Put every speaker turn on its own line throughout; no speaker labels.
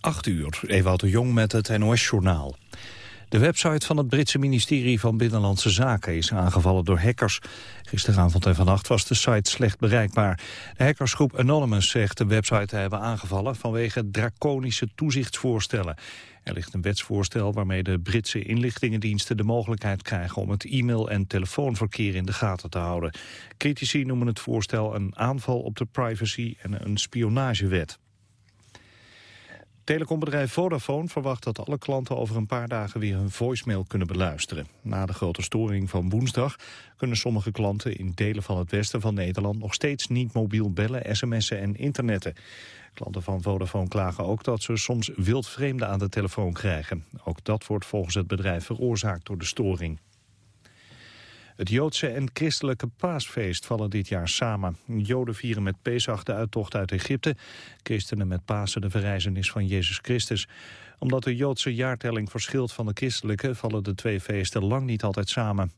8 uur, Ewout de Jong met het NOS-journaal. De website van het Britse ministerie van Binnenlandse Zaken is aangevallen door hackers. Gisteravond en vannacht was de site slecht bereikbaar. De hackersgroep Anonymous zegt de website te hebben aangevallen vanwege draconische toezichtsvoorstellen. Er ligt een wetsvoorstel waarmee de Britse inlichtingendiensten de mogelijkheid krijgen om het e-mail- en telefoonverkeer in de gaten te houden. Critici noemen het voorstel een aanval op de privacy en een spionagewet. Telecombedrijf Vodafone verwacht dat alle klanten over een paar dagen weer hun voicemail kunnen beluisteren. Na de grote storing van woensdag kunnen sommige klanten in delen van het westen van Nederland nog steeds niet mobiel bellen, sms'en en internetten. Klanten van Vodafone klagen ook dat ze soms wildvreemden aan de telefoon krijgen. Ook dat wordt volgens het bedrijf veroorzaakt door de storing. Het Joodse en christelijke paasfeest vallen dit jaar samen. Joden vieren met Pesach de uittocht uit Egypte. Christenen met Pasen de verrijzenis van Jezus Christus. Omdat de Joodse jaartelling verschilt van de christelijke... vallen de twee feesten lang niet altijd samen.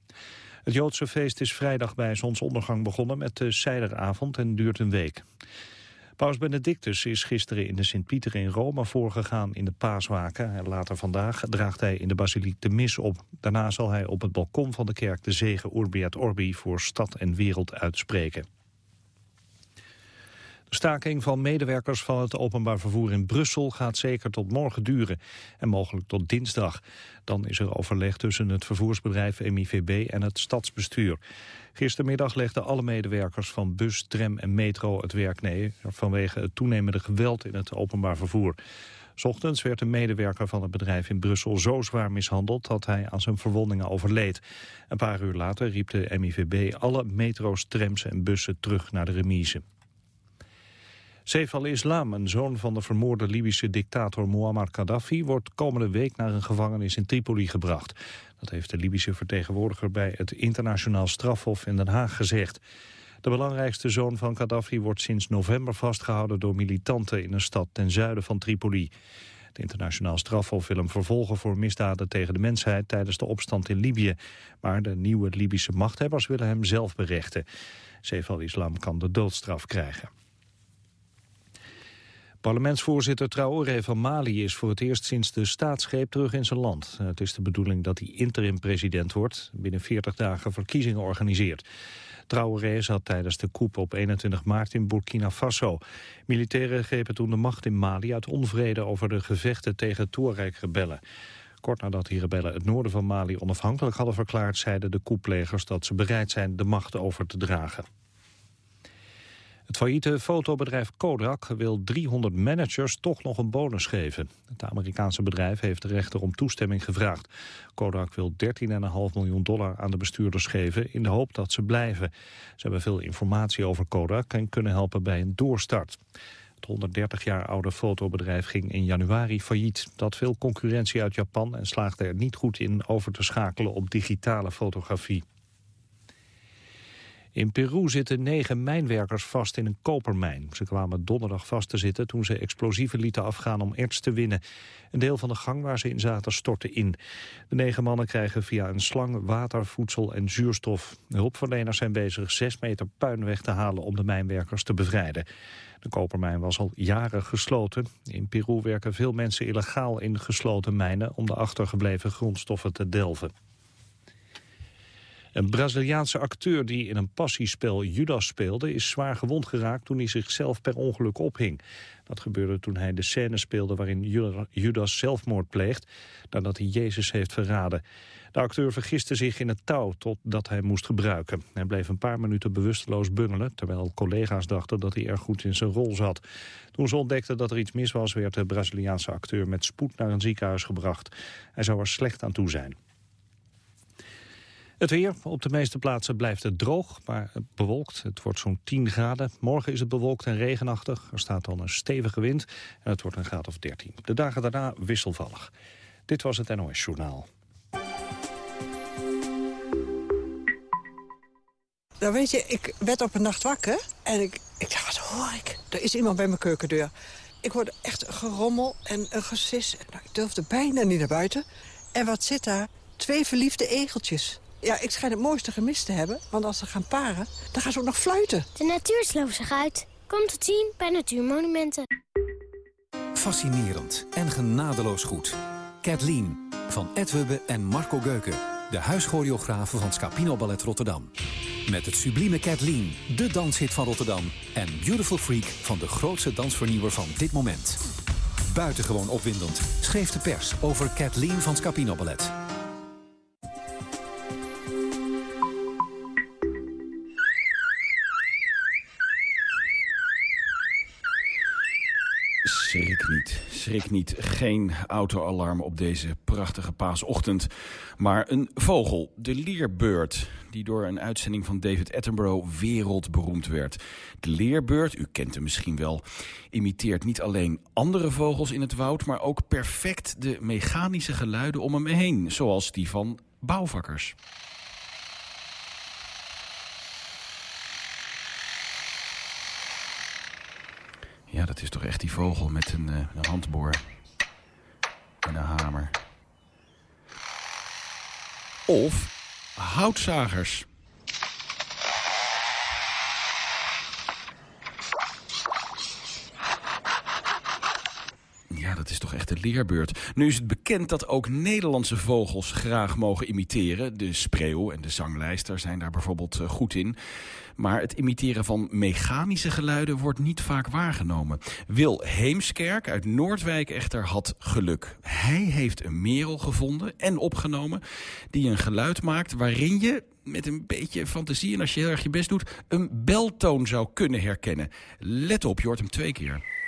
Het Joodse feest is vrijdag bij zonsondergang begonnen met de Seideravond en duurt een week. Paus Benedictus is gisteren in de Sint-Pieter in Rome voorgegaan in de paaswaken. En later vandaag draagt hij in de basiliek de mis op. Daarna zal hij op het balkon van de kerk de zegen Urbi et Orbi voor stad en wereld uitspreken. Staking van medewerkers van het openbaar vervoer in Brussel gaat zeker tot morgen duren en mogelijk tot dinsdag. Dan is er overleg tussen het vervoersbedrijf MIVB en het stadsbestuur. Gistermiddag legden alle medewerkers van bus, tram en metro het werk neer... vanwege het toenemende geweld in het openbaar vervoer. Ochtends werd een medewerker van het bedrijf in Brussel zo zwaar mishandeld dat hij aan zijn verwondingen overleed. Een paar uur later riep de MIVB alle metro's, trams en bussen terug naar de remise. Saif al-Islam, een zoon van de vermoorde Libische dictator Muammar Gaddafi... wordt komende week naar een gevangenis in Tripoli gebracht. Dat heeft de Libische vertegenwoordiger bij het internationaal strafhof in Den Haag gezegd. De belangrijkste zoon van Gaddafi wordt sinds november vastgehouden door militanten in een stad ten zuiden van Tripoli. Het internationaal strafhof wil hem vervolgen voor misdaden tegen de mensheid tijdens de opstand in Libië. Maar de nieuwe Libische machthebbers willen hem zelf berechten. Saif al-Islam kan de doodstraf krijgen. Parlementsvoorzitter Traoré van Mali is voor het eerst sinds de staatsgreep terug in zijn land. Het is de bedoeling dat hij interim-president wordt, binnen 40 dagen verkiezingen organiseert. Traoré zat tijdens de coup op 21 maart in Burkina Faso. Militairen grepen toen de macht in Mali uit onvrede over de gevechten tegen Tuareg-rebellen. Kort nadat die rebellen het noorden van Mali onafhankelijk hadden verklaard... zeiden de coupplegers dat ze bereid zijn de macht over te dragen. Het failliete fotobedrijf Kodak wil 300 managers toch nog een bonus geven. Het Amerikaanse bedrijf heeft de rechter om toestemming gevraagd. Kodak wil 13,5 miljoen dollar aan de bestuurders geven in de hoop dat ze blijven. Ze hebben veel informatie over Kodak en kunnen helpen bij een doorstart. Het 130 jaar oude fotobedrijf ging in januari failliet. Dat veel concurrentie uit Japan en slaagde er niet goed in over te schakelen op digitale fotografie. In Peru zitten negen mijnwerkers vast in een kopermijn. Ze kwamen donderdag vast te zitten toen ze explosieven lieten afgaan om erts te winnen. Een deel van de gang waar ze in zaten stortte in. De negen mannen krijgen via een slang water, voedsel en zuurstof. Hulpverleners zijn bezig zes meter puin weg te halen om de mijnwerkers te bevrijden. De kopermijn was al jaren gesloten. In Peru werken veel mensen illegaal in gesloten mijnen om de achtergebleven grondstoffen te delven. Een Braziliaanse acteur die in een passiespel Judas speelde... is zwaar gewond geraakt toen hij zichzelf per ongeluk ophing. Dat gebeurde toen hij de scène speelde waarin Judas zelfmoord pleegt... nadat hij Jezus heeft verraden. De acteur vergiste zich in het touw totdat hij moest gebruiken. Hij bleef een paar minuten bewusteloos bungelen... terwijl collega's dachten dat hij erg goed in zijn rol zat. Toen ze ontdekten dat er iets mis was... werd de Braziliaanse acteur met spoed naar een ziekenhuis gebracht. Hij zou er slecht aan toe zijn. Het weer. Op de meeste plaatsen blijft het droog, maar bewolkt. Het wordt zo'n 10 graden. Morgen is het bewolkt en regenachtig. Er staat dan een stevige wind en het wordt een graad of 13. De dagen daarna wisselvallig. Dit was het NOS Journaal.
Nou weet je, ik werd op een nacht wakker en ik, ik dacht, wat hoor ik? Er is iemand bij mijn keukendeur. Ik hoorde echt gerommel en een gesis. Nou, ik durfde bijna niet naar buiten. En wat zit daar? Twee verliefde egeltjes. Ja, ik schijn het mooiste gemist te hebben. Want als ze gaan paren, dan gaan ze ook nog fluiten.
De natuur sloopt zich uit. Kom tot zien bij Natuurmonumenten. fascinerend en genadeloos goed. Kathleen van Ed Hubbe en Marco Geuken. De huischoreografen van Scapino Ballet Rotterdam. Met het sublieme Kathleen, de danshit van Rotterdam. En Beautiful Freak van de grootste dansvernieuwer van dit moment. Buitengewoon opwindend schreef de pers over Kathleen van Scapino Ballet.
Schrik niet, schrik niet. Geen autoalarm op deze prachtige paasochtend. Maar een vogel, de leerbeurt, die door een uitzending van David Attenborough wereldberoemd werd. De leerbeurt, u kent hem misschien wel, imiteert niet alleen andere vogels in het woud... maar ook perfect de mechanische geluiden om hem heen, zoals die van bouwvakkers. Ja, dat is toch echt die vogel met een, uh, een handboor en een hamer. Of houtzagers. Ja, dat is toch echt de leerbeurt. Nu is het bekend dat ook Nederlandse vogels graag mogen imiteren. De spreeuw en de zanglijster zijn daar bijvoorbeeld eh, goed in. Maar het imiteren van mechanische geluiden wordt niet vaak waargenomen. Wil Heemskerk uit Noordwijk echter had geluk. Hij heeft een merel gevonden en opgenomen die een geluid maakt waarin je met een beetje fantasie en als je heel erg je best doet... een beltoon zou kunnen herkennen. Let op, je hoort hem twee keer.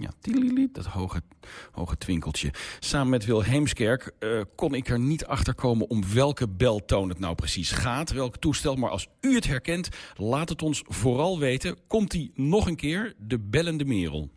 Ja, dat hoge, hoge twinkeltje. Samen met Wilhelmskerk uh, kon ik er niet achter komen om welke beltoon het nou precies gaat. Welk toestel, maar als u het herkent, laat het ons vooral weten. Komt hij nog een keer, de bellende merel.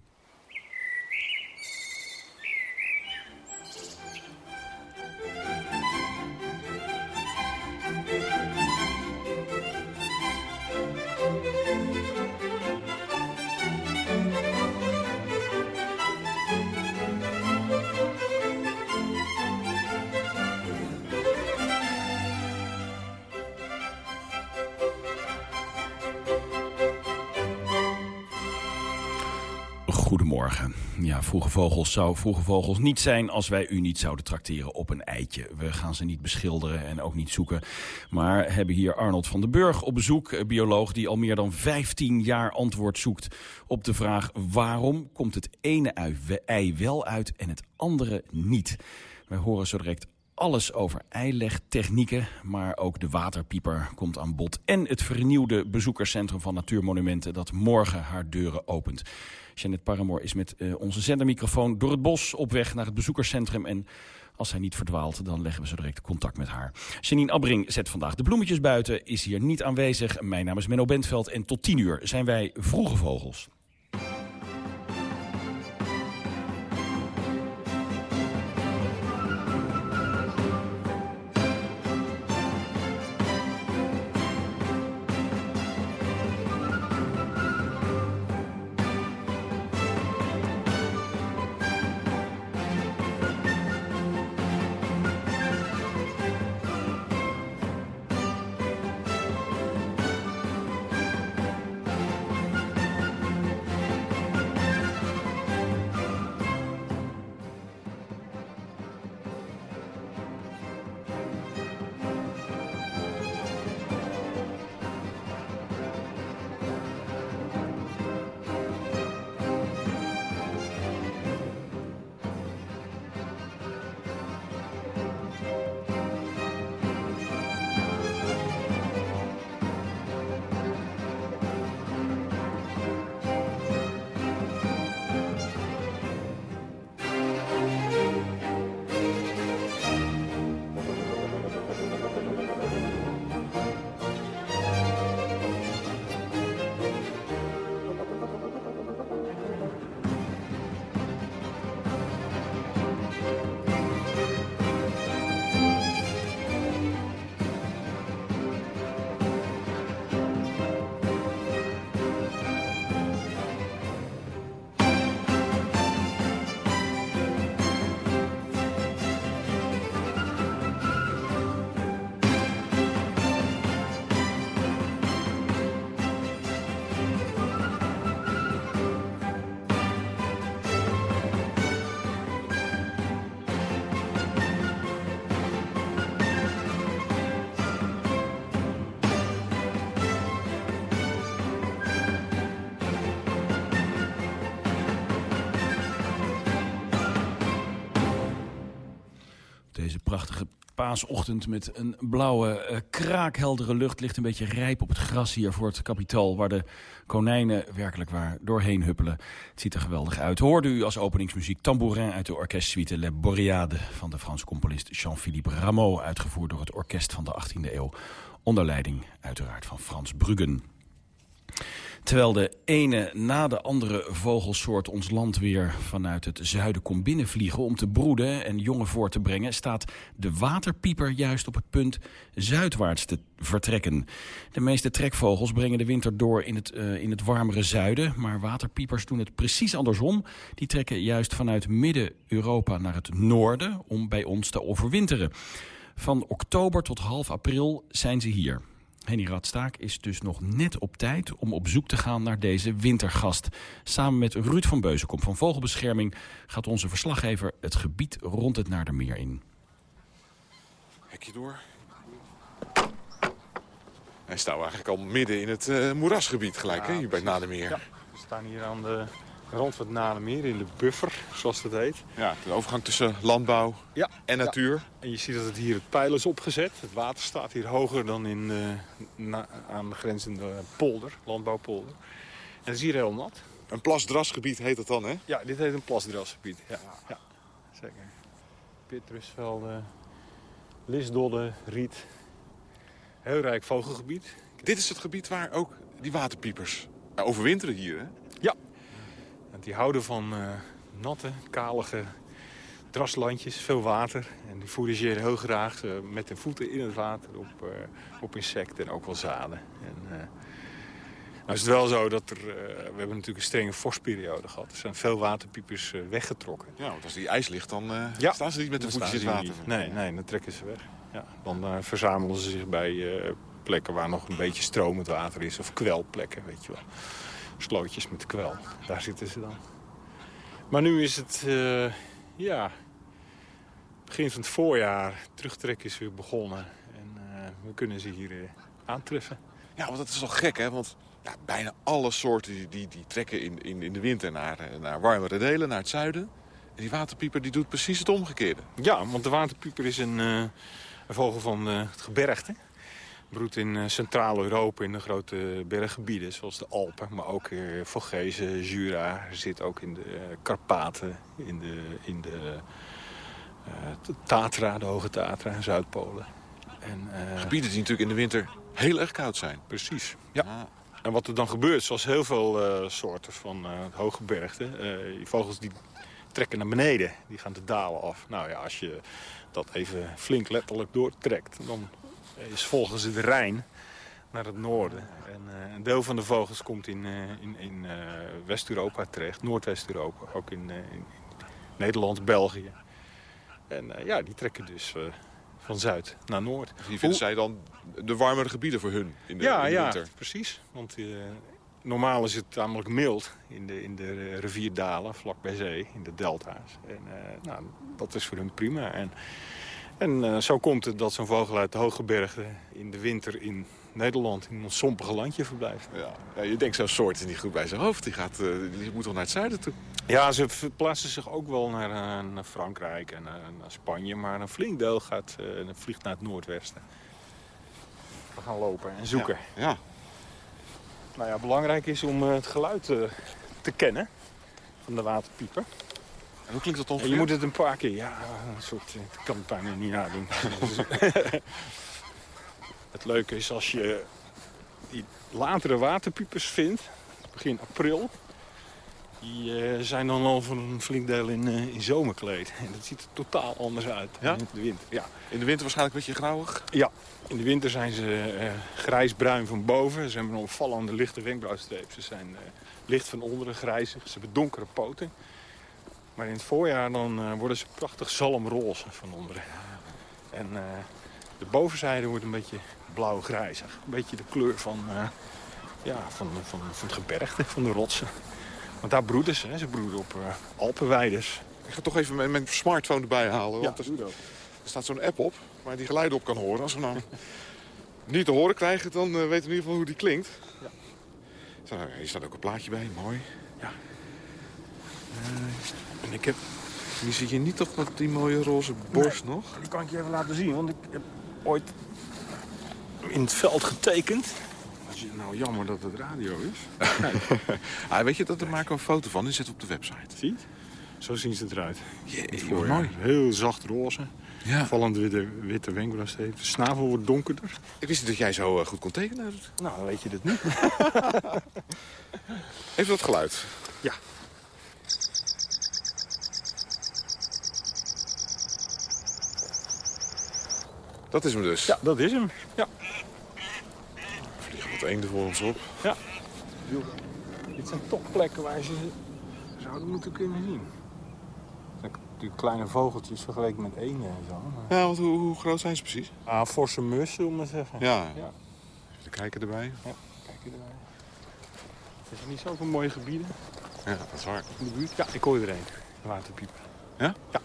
Goedemorgen. Ja, vroege vogels zou vroege vogels niet zijn als wij u niet zouden trakteren op een eitje. We gaan ze niet beschilderen en ook niet zoeken. Maar hebben hier Arnold van den Burg op bezoek, bioloog die al meer dan 15 jaar antwoord zoekt op de vraag waarom komt het ene ei wel uit en het andere niet. Wij horen zo direct alles over eilegtechnieken, maar ook de waterpieper komt aan bod. En het vernieuwde bezoekerscentrum van Natuurmonumenten dat morgen haar deuren opent. Janet Paramoor is met uh, onze zendermicrofoon door het bos op weg naar het bezoekerscentrum. En als hij niet verdwaalt, dan leggen we zo direct contact met haar. Janine Abbring zet vandaag de bloemetjes buiten, is hier niet aanwezig. Mijn naam is Menno Bentveld en tot tien uur zijn wij Vroege Vogels. Paasochtend met een blauwe, uh, kraakheldere lucht. Ligt een beetje rijp op het gras hier voor het kapitaal... waar de konijnen werkelijk waar doorheen huppelen. Het ziet er geweldig uit. Hoorde u als openingsmuziek Tambourin uit de orkestsuite Le Boreade... van de Franse componist Jean-Philippe Rameau... uitgevoerd door het orkest van de 18e eeuw. Onder leiding uiteraard van Frans Bruggen. Terwijl de ene na de andere vogelsoort ons land weer vanuit het zuiden komt binnenvliegen om te broeden en jongen voor te brengen, staat de waterpieper juist op het punt zuidwaarts te vertrekken. De meeste trekvogels brengen de winter door in het, uh, in het warmere zuiden, maar waterpiepers doen het precies andersom. Die trekken juist vanuit midden-Europa naar het noorden om bij ons te overwinteren. Van oktober tot half april zijn ze hier. Henny Radstaak is dus nog net op tijd om op zoek te gaan naar deze wintergast. Samen met Ruud van Beuzenkom van Vogelbescherming gaat onze verslaggever het gebied rond het Naardermeer in.
Hekje door. Hij staat eigenlijk al midden in het uh, moerasgebied gelijk, hè, hier bij het Nadermeer.
Ja, we staan hier aan de rond van het Nadermeer, in de buffer, zoals dat heet.
Ja, de overgang tussen landbouw ja, en natuur. Ja.
En je ziet dat het hier het pijl is opgezet. Het water staat hier hoger dan in, uh, aan de grenzende polder, landbouwpolder. En het is hier heel nat.
Een plasdrasgebied heet het dan, hè?
Ja, dit heet een plasdrasgebied. Ja, ja. zeker. Pitrusvelden, lisdodden, riet. Heel rijk vogelgebied.
Dit is het gebied waar ook die waterpiepers overwinteren hier, hè?
Die houden van uh, natte, kalige draslandjes, veel water. En die fourageren heel graag uh, met hun voeten in het water op, uh, op insecten en ook wel zaden. En, nou is het wel zo dat er... we hebben natuurlijk een strenge vorstperiode gehad. Er zijn veel waterpiepers weggetrokken.
Ja, want als die ijs ligt, dan ja, staan ze niet met de voetjes in het water.
Nee, nee, dan trekken ze weg. Ja, dan verzamelen ze zich bij plekken waar nog een beetje stromend water is. Of kwelplekken, weet je wel slootjes met kwel. Daar zitten ze dan. Maar nu is het, uh, ja, begin van het voorjaar. Terugtrekken is weer begonnen. En uh, we kunnen ze hier uh, aantreffen.
Ja, want dat is toch gek, hè? Want ja, bijna alle soorten die, die, die trekken in, in, in de winter naar, naar warmere delen, naar het zuiden. En die waterpieper die doet precies het omgekeerde.
Ja, want de waterpieper is een, een vogel van het gebergte broedt in eh, Centraal-Europa in de grote berggebieden, zoals de Alpen. Maar ook uh, Vogezen, Jura, zit ook in de uh, Karpaten, in de, in de uh, Tatra, de Hoge Tatra, Zuidpolen.
En, Gebieden die natuurlijk in de winter heel erg koud zijn.
Precies, ja. Ah. En wat er dan gebeurt, zoals heel veel soorten van hoge bergte, die vogels die trekken naar beneden, die gaan de dalen af. Nou ja, als je dat even flink letterlijk doortrekt, dan is volgens de Rijn naar het noorden. En, uh, een deel van de vogels komt in, uh, in, in West-Europa terecht, Noordwest-Europa. Ook in, in, Nederland, België. En ja, die trekken dus van zuid naar noord.
Die vinden zij dan de warmere gebieden voor hun in de,
ja,
in
de
winter?
Ja, precies. Want normaal is het namelijk mild in de, in de rivierdalen, vlak bij zee, in de delta's. En nou, dat is voor hun prima. En, en uh, zo komt het dat zo'n vogel uit de hooggebergte in de winter in Nederland, in ons sompige landje verblijft.
Ja. ja je denkt zo'n soort is niet goed bij zijn hoofd. Die, gaat, uh, die moet toch naar het zuiden toe?
Ja, ze verplaatsen zich ook wel naar, uh, naar Frankrijk en naar Spanje. Maar een flink deel gaat, vliegt naar het noordwesten. We gaan lopen en zoeken.
Ja. ja.
Nou ja, belangrijk is om het geluid te kennen van de waterpieper.
Hoe klinkt dat ongeveer?
je moet het een paar keer, ja, een soort, ik kan het bijna niet nadoen. het leuke is als je die latere waterpiepers vindt, begin april, die uh, zijn dan al voor een flink deel in, uh, in zomerkleed. En dat ziet er totaal anders uit
ja?
in de winter. Ja.
In de winter waarschijnlijk een beetje grauwig?
Ja, in de winter zijn ze uh, grijsbruin van boven. Ze hebben een opvallende lichte wenkbrauwstreep. Ze zijn licht van onderen grijzig. Ze hebben donkere poten. Maar in het voorjaar dan uh, worden ze prachtig zalmroze van onderen. En uh, de bovenzijde wordt een beetje blauw-grijzig. Een beetje de kleur van, uh, ja, van, van, van het gebergte, van de rotsen. Want daar broeden ze. Hè. Ze broeden op Alpenweiders.
Ik ga toch even mijn, mijn smartphone erbij halen. Want ja, er, er staat zo'n app op waar die geluiden op kan horen. Als we nou niet te horen krijgen, dan weten we in ieder geval hoe die klinkt. Ja. Hier staat ook een plaatje bij, mooi.
Ja. En ik heb
Die zie je niet op die mooie roze borst nog?
Die kan ik je even laten zien, want ik heb ooit in het veld getekend.
Het nou jammer dat het radio is. ah, weet je dat, daar maken we een foto van en zetten op de website.
Zie je het? Zo zien ze eruit.
Jee, wat mooi.
Heel zacht roze.
Ja.
Vallend witte, witte wenkbrauwstreep. De snavel wordt donkerder.
Ik wist niet dat jij zo eh, goed kon tekenen.
Nou, dan weet je dat niet.
Even dat geluid.
Ja.
Dat is hem dus.
Ja, dat is hem. Ja.
Vliegen wat eenden voor ons op.
ja. Dit zijn toch plekken waar je ze zouden moeten kunnen zien. Natuurlijk kleine vogeltjes vergeleken met eenden en zo. Maar...
Ja, want hoe, hoe groot zijn ze precies?
Ah, forse mus, zullen we maar zeggen.
Ja.
Ja.
Even kijken erbij.
Ja, kijk hier erbij. Er zijn niet zoveel mooie gebieden
Ja, dat is waar.
in de buurt. Ja, ik hoor er een. Waterpieper.
Ja?
Ja.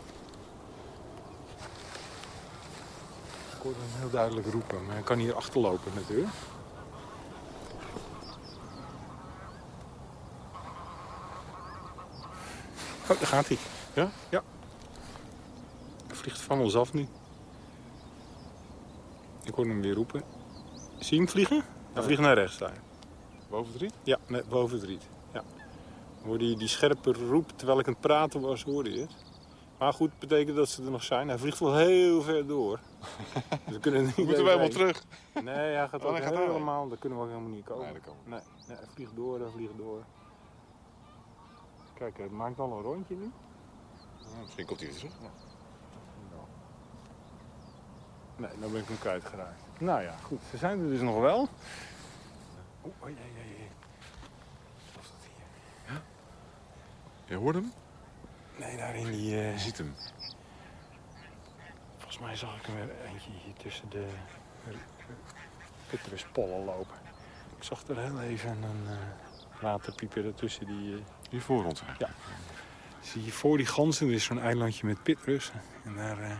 Ik hoorde hem heel duidelijk roepen, maar hij kan hier achterlopen natuurlijk. Oh, daar gaat hij.
Ja?
Ja. Hij vliegt van ons af nu. Ik hoor hem weer roepen. Zie je hem vliegen? Hij vliegt naar rechts daar.
Boven drie?
Ja, net boven het riet. Ja. Hoorde je die scherpe roep terwijl ik aan het praten was, hoorde je het? Maar goed, betekent dat ze er nog zijn. Hij vliegt wel heel ver door. Dus we kunnen er niet
We moeten wij
even
helemaal terug.
Nee, hij gaat
Oh,
ook
hij gaat daar
helemaal. Daar kunnen we ook helemaal niet komen.
Nee, we
nee, nee, hij vliegt door, hij vliegt door. Kijk, het maakt al een rondje nu.
Ja, misschien komt hij weer terug.
Nee, nou ben ik hem kwijtgeraakt. Nou ja, goed. Ze zijn er dus nog wel. Oh, jee, jee, jee. Of dat hier?
Je hoort hem?
Nee, daar in die... eh,
Je ziet hem.
Volgens mij zag ik hem er eentje hier tussen de pitruspollen lopen. Ik zag er heel even een eh, waterpieper ertussen die... eh,
Hier voor ons eigenlijk.
zie je voor die ganzen, er is zo'n eilandje met pitrus. En daar... eh,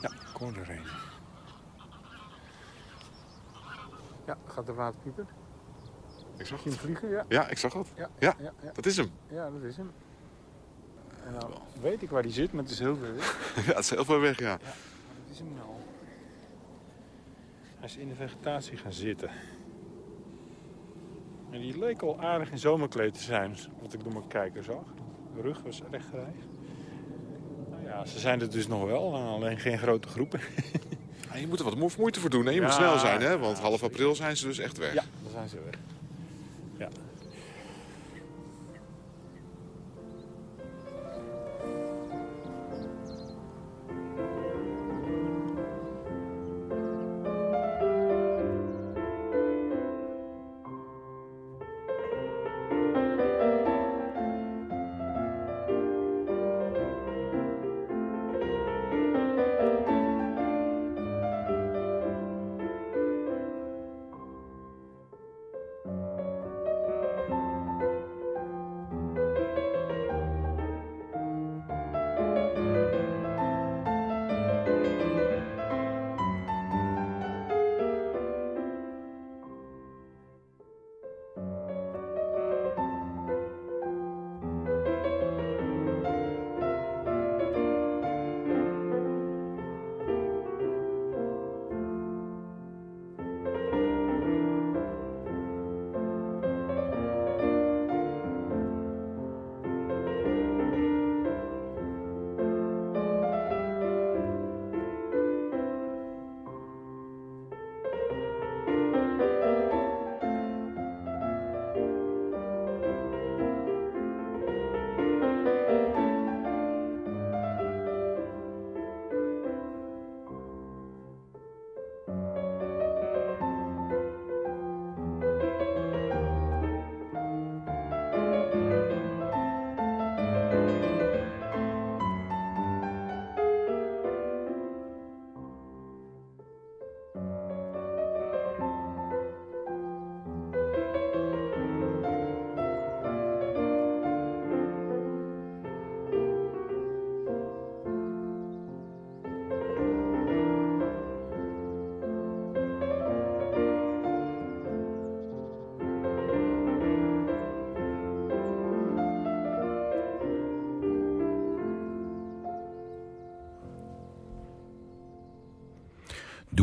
Ja, ik hoor er een. Ja, gaat de waterpieper.
Ik zag
je hem vliegen? Ja.
Ja, ik zag het.
Ja,
Ja.
ja, ja,
Dat is hem.
ja, dat is hem. En nou weet ik waar die zit, maar het is heel veel.
Ja, het is heel ver weg, ja.
Dat is hem nou. Hij is in de vegetatie gaan zitten. En die leek al aardig in zomerkleed te zijn, wat ik door mijn kijker zag. De rug was rechtgereisd. Nou ja, ze zijn er dus nog wel, alleen geen grote groepen.
Ja, je moet er wat mo- moeite voor doen. Hè? Je moet snel zijn, hè? Want half april zijn ze dus echt weg.
Ja, daar zijn ze weg.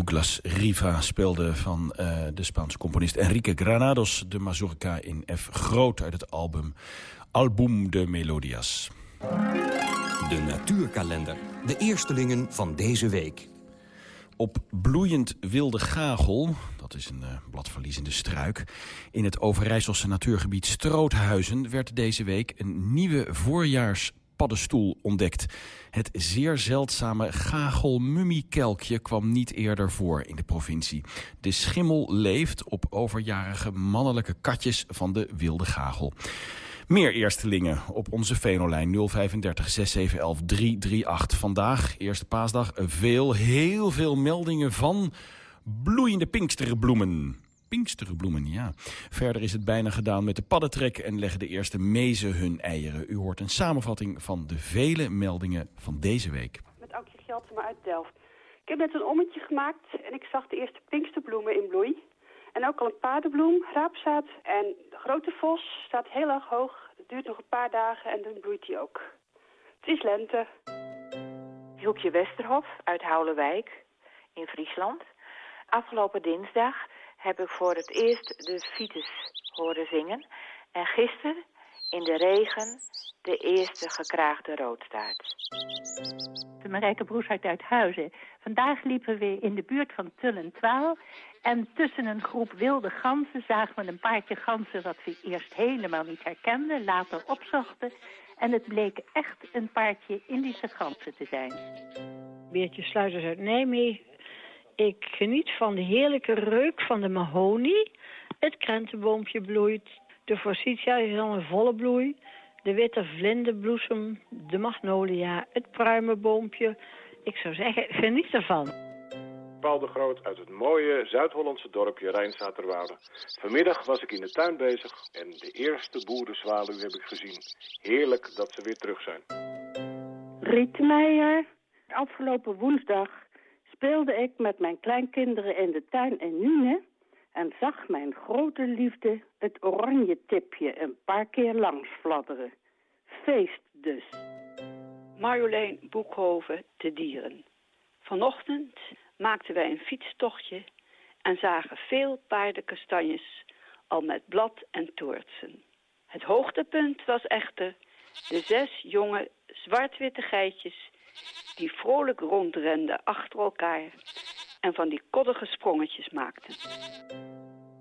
Douglas Riva speelde van uh, de Spaanse componist Enrique Granados... de mazurka in F groot uit het album Album de Melodias.
De natuurkalender. De eerstelingen van deze week.
Op bloeiend wilde gagel, dat is een uh, bladverliezende struik... in het Overijsselse natuurgebied Stroothuizen... werd deze week een nieuwe voorjaars paddenstoel ontdekt. Het zeer zeldzame gagelmummiekelkje kwam niet eerder voor in de provincie. De schimmel leeft op overjarige mannelijke katjes van de wilde gagel. Meer eerstelingen op onze Venolijn 035 6711 338. Vandaag, eerste paasdag, veel, heel veel meldingen van bloeiende pinksterbloemen. Pinksterbloemen, ja. Verder is het bijna gedaan met de paddentrek en leggen de eerste mezen hun eieren. U hoort een samenvatting van de vele meldingen van deze week.
Met Aukje Geldsma uit Delft. Ik heb net een ommetje gemaakt en ik zag de eerste pinksterbloemen in bloei. En ook al een paardenbloem, raapzaad en de grote vos staat heel erg hoog. Het duurt nog een paar dagen en dan bloeit hij ook. Het is lente.
Hilkje Westerhof uit Houwelwijk in Friesland. Afgelopen dinsdag heb ik voor het eerst de Vitus horen zingen. En gisteren in de regen de eerste gekraagde roodstaart.
De Marijke Broeshart uit Huizen. Vandaag liepen we in de buurt van Tullentwaal. En tussen een groep wilde ganzen zagen we een paardje ganzen... wat we eerst helemaal niet herkenden, later opzochten. En het bleek echt een paardje Indische ganzen te zijn.
Beertje Sluiters uit Nijmegen ik geniet van de heerlijke reuk van de mahonie. Het krentenboompje bloeit. De forsythia is al in volle bloei. De witte vlinderbloesem, de magnolia, het pruimenboompje. Ik zou zeggen, geniet ervan.
Paul de Groot uit het mooie Zuid-Hollandse dorpje Rijnstaterwoude. Vanmiddag was ik in de tuin bezig en de eerste boerenzwaluw heb ik gezien. Heerlijk dat ze weer terug zijn.
Riet Meijer, afgelopen woensdag speelde ik met mijn kleinkinderen in de tuin in Nune en zag mijn grote liefde het oranje tipje een paar keer langs fladderen. Feest dus.
Marjolein Boekhoven te Dieren. Vanochtend maakten wij een fietstochtje en zagen veel paardenkastanjes al met blad en toortsen. Het hoogtepunt was echter de zes jonge zwart-witte geitjes die vrolijk rondrenden achter elkaar en van die koddige sprongetjes maakten.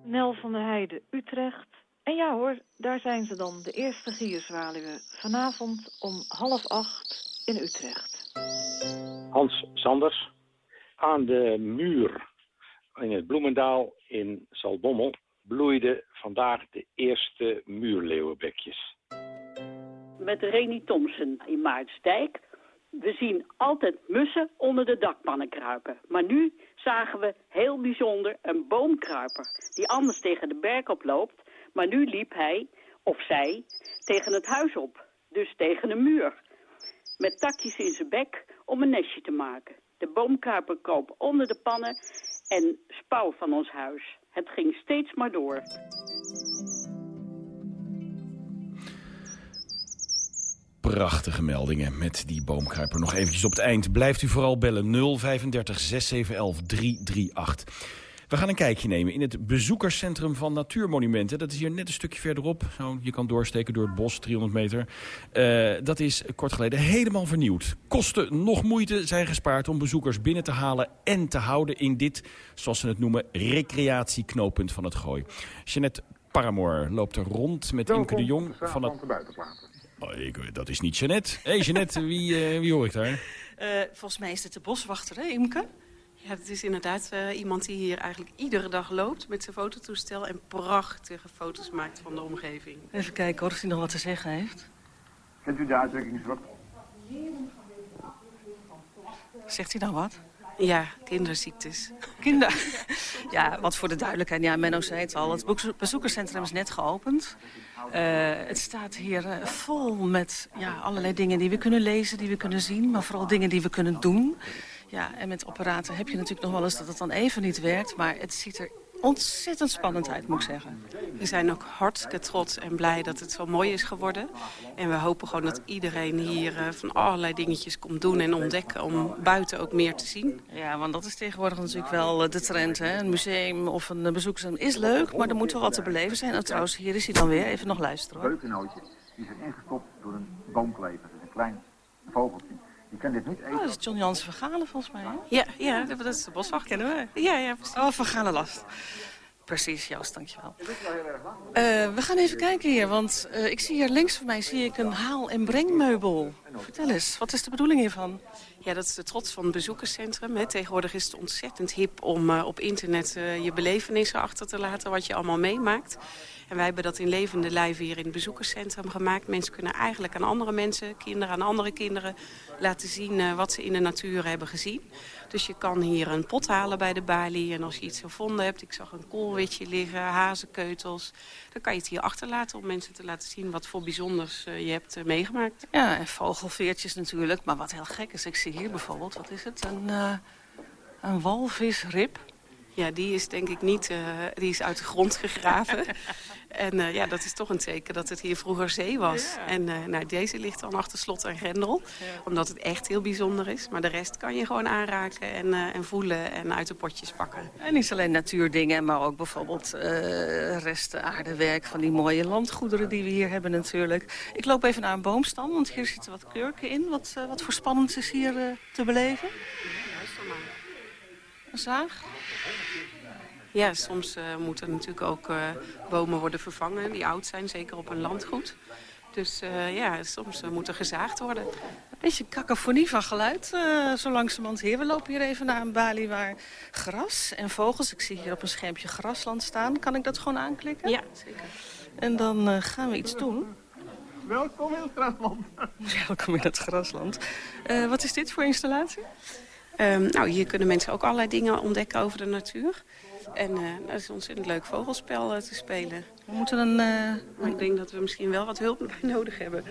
Nel van der Heide, Utrecht. En ja hoor, daar zijn ze dan, de eerste gierzwaluwen. Vanavond om half acht in Utrecht.
Hans Sanders, aan de muur in het Bloemendaal in Zalbommel bloeiden vandaag de eerste muurleeuwenbekjes.
Met Reni Thompson in Maartsdijk we zien altijd mussen onder de dakpannen kruipen. Maar nu zagen we heel bijzonder een boomkruiper die anders tegen de berg oploopt. Maar nu liep hij, of zij, tegen het huis op. Dus tegen een muur. Met takjes in zijn bek om een nestje te maken. De boomkruiper kroop onder de pannen en spouw van ons huis. Het ging steeds maar door.
Prachtige meldingen met die boomkruiper. Nog eventjes op het eind. Blijft u vooral bellen 035 6711 338. We gaan een kijkje nemen in het bezoekerscentrum van Natuurmonumenten. Dat is hier net een stukje verderop. Zo, je kan doorsteken door het bos, 300 meter. Uh, dat is kort geleden helemaal vernieuwd. Kosten nog moeite zijn gespaard om bezoekers binnen te halen en te houden in dit, zoals ze het noemen, recreatieknooppunt van het Gooi. Jeannette Paramoor loopt er rond met Imke de Jong van het... Oh, ik, dat is niet Jeannette. Hé, hey, Jeannette, wie, uh, wie hoor ik daar?
Uh, volgens mij is het de boswachter, hè, Imke? Ja, het is inderdaad uh, iemand die hier eigenlijk iedere dag loopt met zijn fototoestel... en prachtige foto's maakt van de omgeving.
Even kijken of hij nog wat te zeggen heeft.
Kent u de uitdrukking zwart?
Zegt hij dan wat?
Ja, kinderziektes.
Kinder. Ja, want voor de duidelijkheid, ja, Menno zei het al. Het bezoekerscentrum is net geopend. Uh, het staat hier uh, vol met ja, allerlei dingen die we kunnen lezen, die we kunnen zien. Maar vooral dingen die we kunnen doen. Ja, en met apparaten heb je natuurlijk nog wel eens dat het dan even niet werkt. Maar het ziet er ontzettend spannend uit, moet ik zeggen.
We zijn ook hartstikke trots en blij dat het zo mooi is geworden. En we hopen gewoon dat iedereen hier uh, van allerlei dingetjes komt doen en ontdekken... om buiten ook meer te zien.
Ja, want dat is tegenwoordig natuurlijk wel eh, de trend. Hè? Een museum of een bezoekscentrum is leuk, maar er moet wel wat te beleven zijn. En trouwens, hier is hij dan weer. Even nog luisteren. Hoor.
Beukennootje, die zijn ingestopt door een boomklever. Een klein vogeltje. Je kan dit niet eten.
Oh, dat is John Jans Vergalen volgens mij, hè?
Ja, ja dat is de boswacht.
Kennen we?
Ja, ja, precies.
Oh, Vergalen last. Precies, Joost, dankjewel. Uh, we gaan even kijken hier, want uh, ik zie hier links van mij zie ik een haal- en brengmeubel. Vertel eens, wat is de bedoeling hiervan?
Ja, dat is de trots van het bezoekerscentrum. Hè. Tegenwoordig is het ontzettend hip om uh, op internet je belevenissen achter te laten... wat je allemaal meemaakt. En wij hebben dat in levende lijven hier in het bezoekerscentrum gemaakt. Mensen kunnen eigenlijk aan andere mensen, kinderen aan andere kinderen... laten zien uh, wat ze in de natuur hebben gezien. Dus je kan hier een pot halen bij de balie. En als je iets gevonden hebt, ik zag een koolwitje liggen, hazenkeutels... dan kan je het hier achterlaten om mensen te laten zien wat voor bijzonders uh, je hebt uh, meegemaakt.
Ja, en vogelveertjes natuurlijk. Maar wat heel gek is, ik zie hier bijvoorbeeld, wat is het? Een, een walvisrib.
Ja, die is denk ik niet, uh, die is uit de grond gegraven. en uh, ja, dat is toch een teken dat het hier vroeger zee was. Ja. En uh, nou, deze ligt dan achter slot en grendel. Ja. Omdat het echt heel bijzonder is. Maar de rest kan je gewoon aanraken en, en voelen en uit de potjes pakken.
En niet alleen natuurdingen, maar ook bijvoorbeeld resten, aardewerk van die mooie landgoederen die we hier hebben natuurlijk. Ik loop even naar een boomstam, want hier zitten wat kurken in. Wat, wat voor spannend is hier te beleven? Een zaag?
Ja, soms uh, moeten natuurlijk ook uh, bomen worden vervangen die oud zijn, zeker op een landgoed. Dus uh, ja, soms moet er gezaagd worden.
Een beetje cacophonie van geluid, zo langzamerhand hier. We lopen hier even naar een balie waar gras en vogels... Ik zie hier op een schermpje grasland staan. Kan ik dat gewoon aanklikken?
Ja, zeker.
En dan gaan we iets doen.
Welkom in het grasland.
Welkom in het grasland. wat is dit voor installatie?
Um, nou, hier kunnen mensen ook allerlei dingen ontdekken over de natuur. En uh, dat is ontzettend leuk vogelspel uh, te spelen.
We moeten een... Uh,
ik denk dat we misschien wel wat hulp nodig hebben.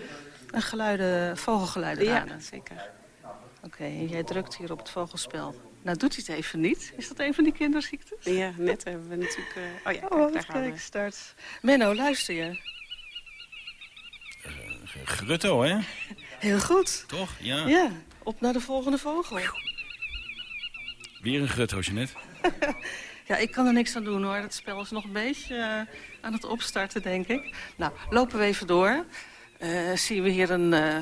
Een geluiden, vogelgeluiden
Ja, zeker.
Oké, okay, jij drukt hier op het vogelspel. Nou, doet hij het even niet. Is dat een van die kinderziektes?
Ja, net hebben we natuurlijk... oh ja,
oh, daar gaan we. start. Menno, luister je?
Grutto, hè?
Heel goed.
Toch? Ja.
Ja, op naar de volgende vogel.
Weer een grutto, Jeanette.
Ja, ik kan er niks aan doen hoor. Het spel is nog een beetje uh, aan het opstarten, denk ik. Nou, lopen we even door. Uh, zien we hier een, uh,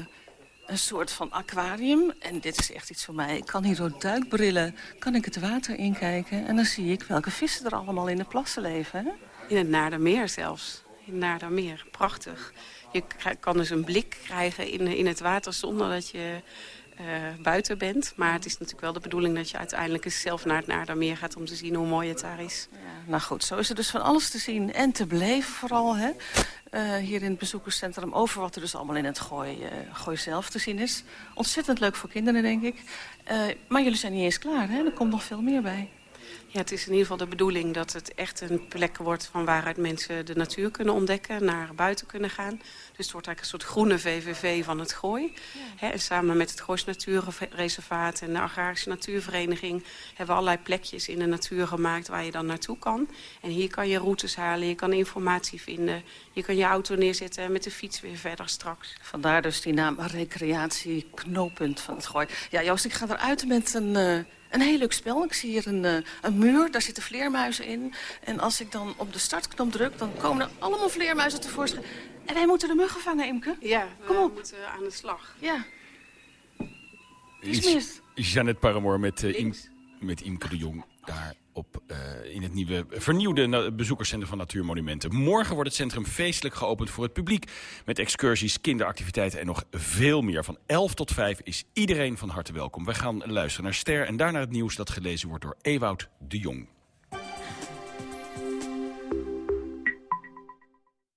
een soort van aquarium. En dit is echt iets voor mij. Ik kan hier door duikbrillen kan ik het water inkijken. En dan zie ik welke vissen er allemaal in de plassen leven. Hè?
In het Naardermeer zelfs. In het Naardermeer. Prachtig. Je kan dus een blik krijgen in, in het water zonder dat je uh, buiten bent. Maar het is natuurlijk wel de bedoeling dat je uiteindelijk eens zelf naar het Naardermeer gaat... om te zien hoe mooi het daar is.
Ja, nou goed, zo is er dus van alles te zien en te beleven vooral. Hè? Uh, hier in het bezoekerscentrum over wat er dus allemaal in het gooi, uh, gooi zelf te zien is. Ontzettend leuk voor kinderen, denk ik. maar jullie zijn niet eens klaar, hè? Er komt nog veel meer bij.
Ja, het is in ieder geval de bedoeling dat het echt een plek wordt... van waaruit mensen de natuur kunnen ontdekken, naar buiten kunnen gaan. Dus het wordt eigenlijk een soort groene VVV van het Gooi. Ja. en samen met het Goois Natuurreservaat en de Agrarische Natuurvereniging... hebben we allerlei plekjes in de natuur gemaakt waar je dan naartoe kan. En hier kan je routes halen, je kan informatie vinden. Je kan je auto neerzetten en met de fiets weer verder straks.
Vandaar dus die naam recreatie knooppunt van het Gooi. Ja, Joost, ik ga eruit met een... Uh een heel leuk spel. Ik zie hier een, uh, een muur, daar zitten vleermuizen in. En als ik dan op de startknop druk, dan komen er allemaal vleermuizen tevoorschijn. En wij moeten de muggen vangen, Imke.
Ja, we Kom op. moeten aan de slag.
Ja.
Is mis. Janet Paramoor met, uh, Im met Imke de Jong daar op, uh, in het nieuwe vernieuwde bezoekerscentrum van Natuurmonumenten. Morgen wordt het centrum feestelijk geopend voor het publiek. Met excursies, kinderactiviteiten en nog veel meer. Van 11 tot 5 is iedereen van harte welkom. We gaan luisteren naar Ster en daarna het nieuws dat gelezen wordt door Ewoud de Jong.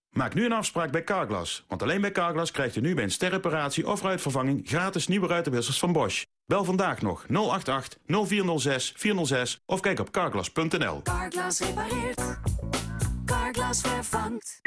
Maak nu een afspraak bij Carglass. Want alleen bij Carglass krijgt u nu bij een sterreparatie of ruitvervanging... gratis nieuwe ruitenwissers van Bosch. Bel vandaag nog 088 0406 406 of kijk op carglass.nl.
Carglass repareert. Carglass vervangt.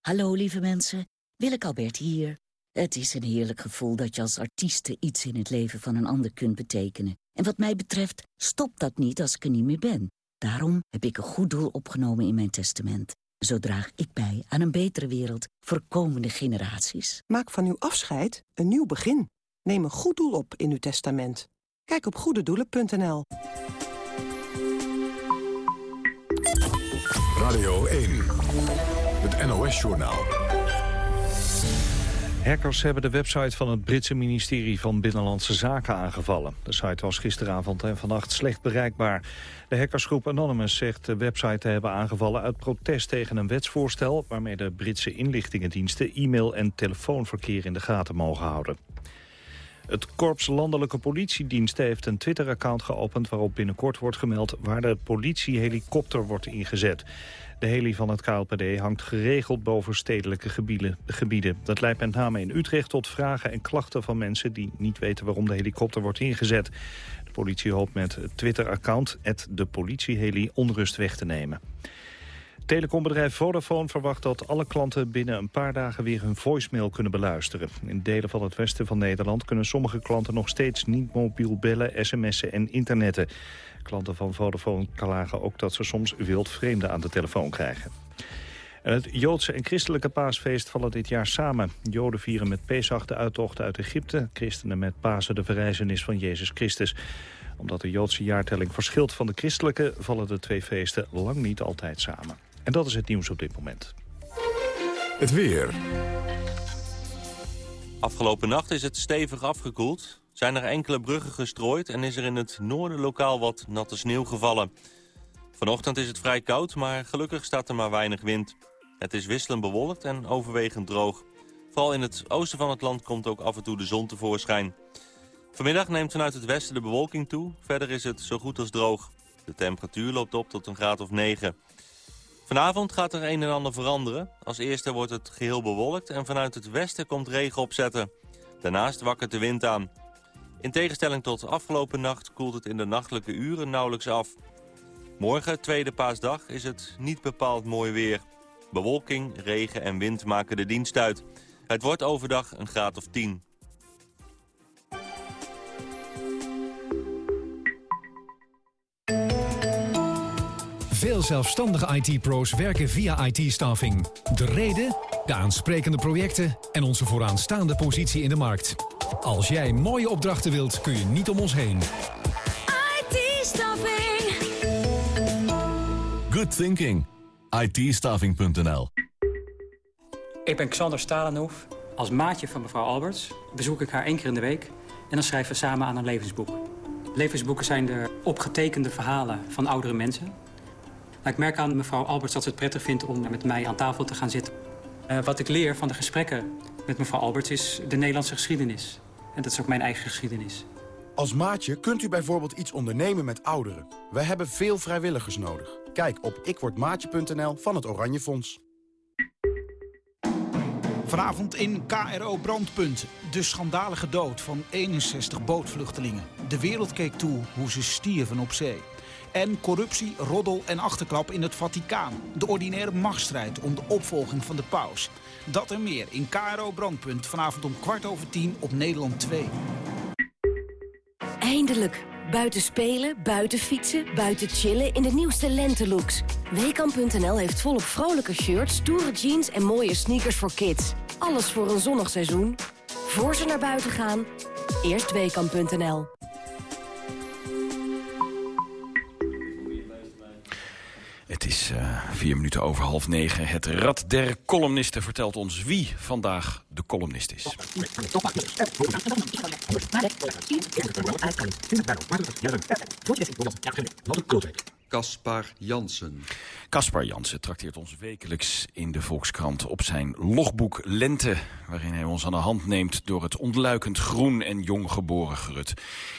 Hallo lieve mensen, Willeke Albert hier. Het is een heerlijk gevoel dat je als artieste iets in het leven van een ander kunt betekenen. En wat mij betreft stopt dat niet als ik er niet meer ben. Daarom heb ik een goed doel opgenomen in mijn testament. Zo draag ik bij aan een betere wereld voor komende generaties.
Maak van uw afscheid een nieuw begin. Neem een goed doel op in uw testament. Kijk op goededoelen.nl.
Radio 1, het NOS-journaal.
Hackers hebben de website van het Britse ministerie van Binnenlandse Zaken aangevallen. De site was gisteravond en vannacht slecht bereikbaar. De hackersgroep Anonymous zegt de website te hebben aangevallen uit protest tegen een wetsvoorstel... waarmee de Britse inlichtingendiensten e-mail- en telefoonverkeer in de gaten mogen houden. Het Korps Landelijke Politiedienst heeft een Twitter-account geopend... waarop binnenkort wordt gemeld waar de politiehelikopter wordt ingezet. De heli van het KLPD hangt geregeld boven stedelijke gebieden. Dat leidt met name in Utrecht tot vragen en klachten van mensen... die niet weten waarom de helikopter wordt ingezet. De politie hoopt met het Twitter-account... de politieheli onrust weg te nemen. Telecombedrijf Vodafone verwacht dat alle klanten binnen een paar dagen weer hun voicemail kunnen beluisteren. In delen van het westen van Nederland kunnen sommige klanten nog steeds niet mobiel bellen, sms'en en internetten. Klanten van Vodafone klagen ook dat ze soms wild vreemden aan de telefoon krijgen. En het Joodse en christelijke paasfeest vallen dit jaar samen. Joden vieren met Pesach de uittocht uit Egypte. Christenen met Pasen de verrijzenis van Jezus Christus. Omdat de Joodse jaartelling verschilt van de christelijke... vallen de twee feesten lang niet altijd samen. En dat is het nieuws op dit moment.
Het weer.
Afgelopen nacht is het stevig afgekoeld. Zijn er enkele bruggen gestrooid en is er in het noorden lokaal wat natte sneeuw gevallen. Vanochtend is het vrij koud, maar gelukkig staat er maar weinig wind. Het is wisselend bewolkt en overwegend droog. Vooral in het oosten van het land komt ook af en toe de zon tevoorschijn. Vanmiddag neemt vanuit het westen de bewolking toe. Verder is het zo goed als droog. De temperatuur loopt op tot een graad of 9. Vanavond gaat er een en ander veranderen. Als eerste wordt het geheel bewolkt en vanuit het westen komt regen opzetten. Daarnaast wakkert de wind aan. In tegenstelling tot afgelopen nacht koelt het in de nachtelijke uren nauwelijks af. Morgen, tweede paasdag, is het niet bepaald mooi weer. Bewolking, regen en wind maken de dienst uit. Het wordt overdag een graad of 10.
Veel zelfstandige IT-pro's werken via IT-staffing. De reden, de aansprekende projecten en onze vooraanstaande positie in de markt. Als jij mooie opdrachten wilt, kun je niet om ons heen.
IT-staffing.
Good thinking. it
Ik ben Xander Stalenhoef. Als maatje van mevrouw Alberts bezoek ik haar één keer in de week... en dan schrijven we samen aan een levensboek. Levensboeken zijn de opgetekende verhalen van oudere mensen. Nou, ik merk aan mevrouw Alberts dat ze het prettig vindt om met mij aan tafel te gaan zitten. Uh, wat ik leer van de gesprekken met mevrouw Alberts is de Nederlandse geschiedenis. En dat is ook mijn eigen geschiedenis.
Als maatje kunt u bijvoorbeeld iets ondernemen met ouderen. Wij hebben veel vrijwilligers nodig. Kijk op ikwordmaatje.nl van het Oranje Fonds.
Vanavond in KRO Brandpunt. De schandalige dood van 61 bootvluchtelingen. De wereld keek toe hoe ze stierven op zee. En corruptie, roddel en achterklap in het Vaticaan. De ordinaire machtsstrijd om de opvolging van de paus. Dat en meer in KRO Brandpunt vanavond om kwart over tien op Nederland 2.
Eindelijk. Buiten spelen, buiten fietsen, buiten chillen in de nieuwste lentelooks. Weekamp.nl heeft volop vrolijke shirts, stoere jeans en mooie sneakers voor kids. Alles voor een zonnig seizoen. Voor ze naar buiten gaan, eerst Weekamp.nl.
Het is uh, vier minuten over half negen. Het Rad der Columnisten vertelt ons wie vandaag de columnist is.
Caspar Jansen.
Caspar Jansen trakteert ons wekelijks in de Volkskrant op zijn logboek Lente... waarin hij ons aan de hand neemt door het ontluikend groen en jong geboren gerut.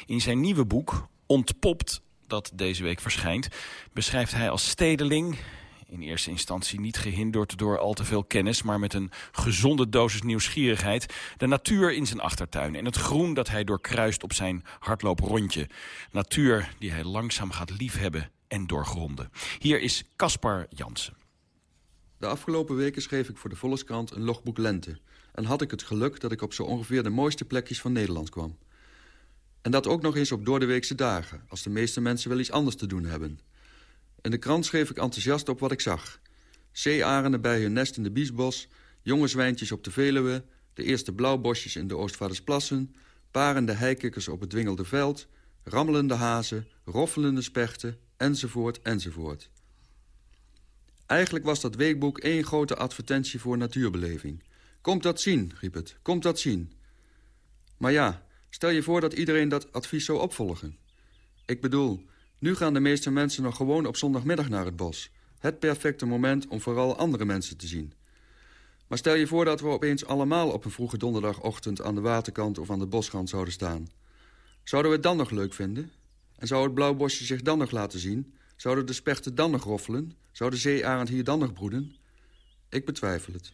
In zijn nieuwe boek Ontpopt dat deze week verschijnt... beschrijft hij als stedeling in eerste instantie niet gehinderd door al te veel kennis... maar met een gezonde dosis nieuwsgierigheid... de natuur in zijn achtertuin en het groen dat hij doorkruist op zijn hardlooprondje. Natuur die hij langzaam gaat liefhebben en doorgronden. Hier is Caspar Jansen.
De afgelopen weken schreef ik voor de Volkskrant een logboek Lente... en had ik het geluk dat ik op zo ongeveer de mooiste plekjes van Nederland kwam. En dat ook nog eens op doordeweekse dagen... als de meeste mensen wel iets anders te doen hebben... In de krant schreef ik enthousiast op wat ik zag. Zeearenden bij hun nest in de Biesbos, jonge zwijntjes op de Veluwe... de eerste blauwbosjes in de Oostvaardersplassen... parende heikikkers op het dwingelde veld... rammelende hazen, roffelende spechten, enzovoort, enzovoort. Eigenlijk was dat weekboek één grote advertentie voor natuurbeleving. Komt dat zien, riep het, komt dat zien. Maar ja, stel je voor dat iedereen dat advies zou opvolgen. Ik bedoel, nu gaan de meeste mensen nog gewoon op zondagmiddag naar het bos. Het perfecte moment om vooral andere mensen te zien. Maar stel je voor dat we opeens allemaal op een vroege donderdagochtend... aan de waterkant of aan de bosrand zouden staan. Zouden we het dan nog leuk vinden? En zou het blauwbosje zich dan nog laten zien? Zouden de spechten dan nog roffelen? Zou de zeearend hier dan nog broeden? Ik betwijfel het.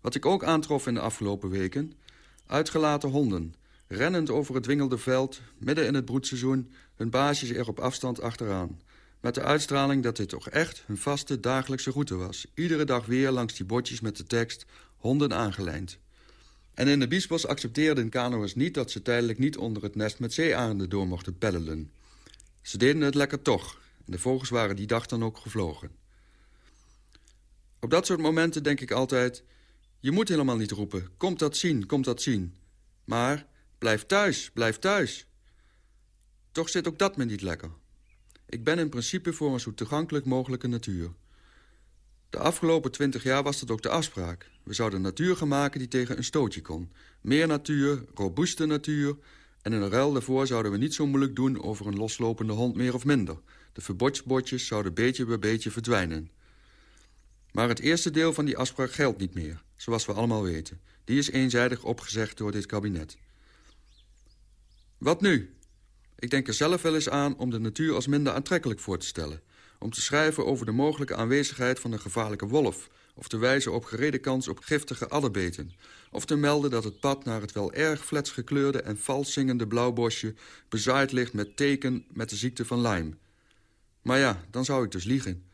Wat ik ook aantrof in de afgelopen weken... uitgelaten honden, rennend over het dwingelde veld... midden in het broedseizoen, hun baasjes er op afstand achteraan. Met de uitstraling dat dit toch echt hun vaste dagelijkse route was. Iedere dag weer langs die bordjes met de tekst honden aangelijnd. En in de Biesbos accepteerden kanoers niet dat ze tijdelijk niet onder het nest met zeearenden door mochten peddelen. Ze deden het lekker toch. En de vogels waren die dag dan ook gevlogen. Op dat soort momenten denk ik altijd... je moet helemaal niet roepen, komt dat zien, komt dat zien. Maar blijf thuis, blijf thuis. Toch zit ook dat me niet lekker. Ik ben in principe voor een zo toegankelijk mogelijke natuur. De afgelopen twintig jaar was dat ook de afspraak. We zouden natuur gaan maken die tegen een stootje kon. Meer natuur, robuuste natuur... en in ruil daarvoor zouden we niet zo moeilijk doen... over een loslopende hond meer of minder. De verbodsbordjes zouden beetje bij beetje verdwijnen. Maar het eerste deel van die afspraak geldt niet meer, zoals we allemaal weten. Die is eenzijdig opgezegd door dit kabinet. Wat nu? Ik denk er zelf wel eens aan om de natuur als minder aantrekkelijk voor te stellen. Om te schrijven over de mogelijke aanwezigheid van een gevaarlijke wolf... of te wijzen op gereden kans op giftige adderbeten... of te melden dat het pad naar het wel erg flets gekleurde... en vals zingende blauwbosje bezaaid ligt met teken met de ziekte van Lyme. Maar ja, dan zou ik dus liegen.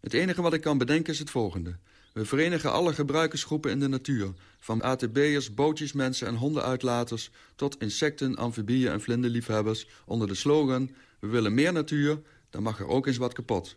Het enige wat ik kan bedenken is het volgende. We verenigen alle gebruikersgroepen in de natuur. Van ATB'ers, bootjesmensen en hondenuitlaters... tot insecten, amfibieën en vlinderliefhebbers... onder de slogan... We willen meer natuur, dan mag er ook eens wat kapot.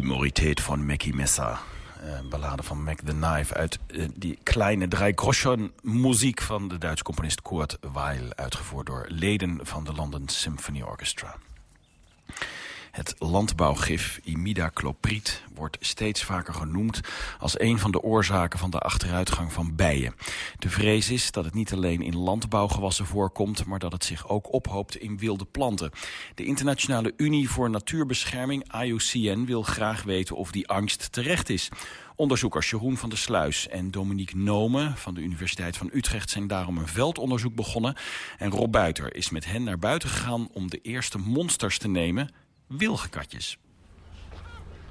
Die Morität van Mackie Messer. Een ballade van Mac the Knife uit uh, die kleine Dreigroschen muziek van de Duitse componist Kurt Weill, uitgevoerd door leden van de London Symphony Orchestra. Het landbouwgif imidacloprid wordt steeds vaker genoemd als een van de oorzaken van de achteruitgang van bijen. De vrees is dat het niet alleen in landbouwgewassen voorkomt, maar dat het zich ook ophoopt in wilde planten. De Internationale Unie voor Natuurbescherming, IUCN, wil graag weten of die angst terecht is. Onderzoekers Jeroen van der Sluis en Dominique Nome van de Universiteit van Utrecht zijn daarom een veldonderzoek begonnen. En Rob Buiter is met hen naar buiten gegaan om de eerste monsters te nemen, wilgenkatjes.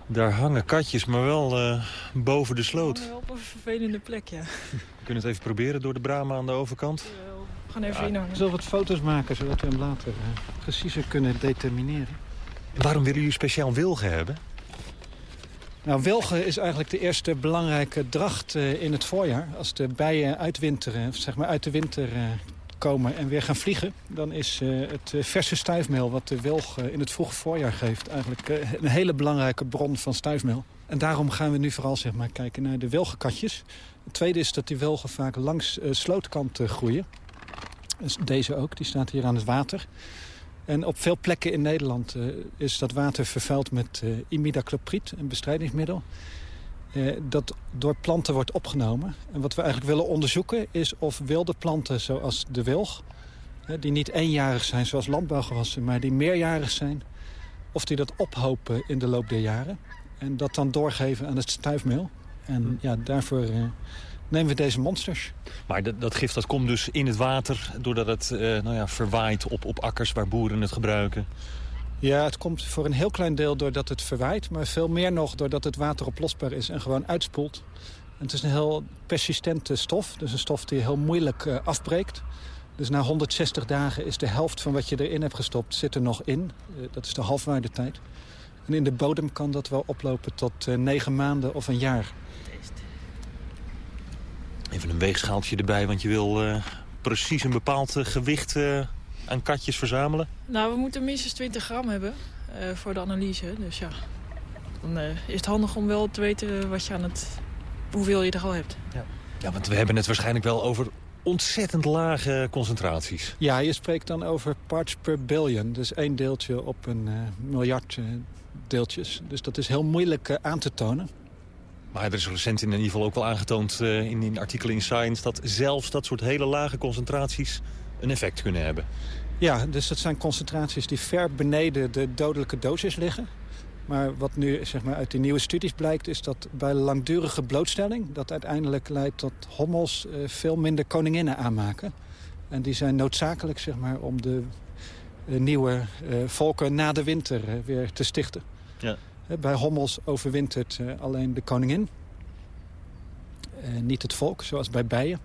Daar hangen katjes, maar wel uh, boven de sloot.
Op een vervelende plek, ja.
We kunnen het even proberen door de bramen aan de overkant.
We gaan even ja. inhangen.
Zullen we wat foto's maken, zodat we hem later uh, preciezer kunnen determineren?
En waarom willen jullie speciaal wilgen hebben?
Nou, wilgen is eigenlijk de eerste belangrijke dracht uh, in het voorjaar. Als de bijen uitwinteren, zeg maar uit de winter uh, komen en weer gaan vliegen... dan is uh, het verse stuifmeel wat de wilg in het vroege voorjaar geeft... eigenlijk een hele belangrijke bron van stuifmeel. En daarom gaan we nu vooral zeg maar, kijken naar de wilgenkatjes. Het tweede is dat die wilgen vaak langs slootkanten groeien. Dus deze ook, die staat hier aan het water... En op veel plekken in Nederland is dat water vervuild met uh, een bestrijdingsmiddel. Uh, dat door planten wordt opgenomen. En wat we eigenlijk willen onderzoeken is of wilde planten zoals de wilg... die niet eenjarig zijn zoals landbouwgewassen, maar die meerjarig zijn... of die dat ophopen in de loop der jaren. En dat dan doorgeven aan het stuifmeel. En ja, daarvoor nemen we deze monsters.
Maar dat, dat gif dat komt dus in het water doordat het uh, nou ja, verwaait op, op akkers waar boeren het gebruiken?
Ja, het komt voor een heel klein deel doordat het verwaait. Maar veel meer nog doordat het water oplosbaar is en gewoon uitspoelt. Het is een heel persistente stof. Dus een stof die heel moeilijk uh, afbreekt. Dus na 160 dagen is de helft van wat je erin hebt gestopt zit er nog in. Uh, dat is de halfwaardetijd. En in de bodem kan dat wel oplopen tot uh, 9 maanden of een jaar.
Even een weegschaaltje erbij, want je wil precies een bepaald gewicht aan katjes verzamelen.
Nou, we moeten minstens 20 gram hebben voor de analyse. Dus ja, dan is het handig om wel te weten wat je aan het, hoeveel je er al hebt.
Ja. ja, want we hebben het waarschijnlijk wel over ontzettend lage concentraties.
Ja, je spreekt dan over parts per billion. Dus één deeltje op een miljard deeltjes. Dus dat is heel moeilijk aan te tonen.
Maar er is recent in ieder geval ook wel aangetoond uh, in, in artikelen in Science... dat zelfs dat soort hele lage concentraties een effect kunnen hebben.
Ja, dus dat zijn concentraties die ver beneden de dodelijke dosis liggen. Maar wat nu zeg maar, uit die nieuwe studies blijkt... is dat bij langdurige blootstelling... dat uiteindelijk leidt tot hommels uh, veel minder koninginnen aanmaken. En die zijn noodzakelijk zeg maar, om de uh, nieuwe volken na de winter weer te stichten.
Ja.
Bij hommels overwintert alleen de koningin. Niet het volk, zoals bij bijen.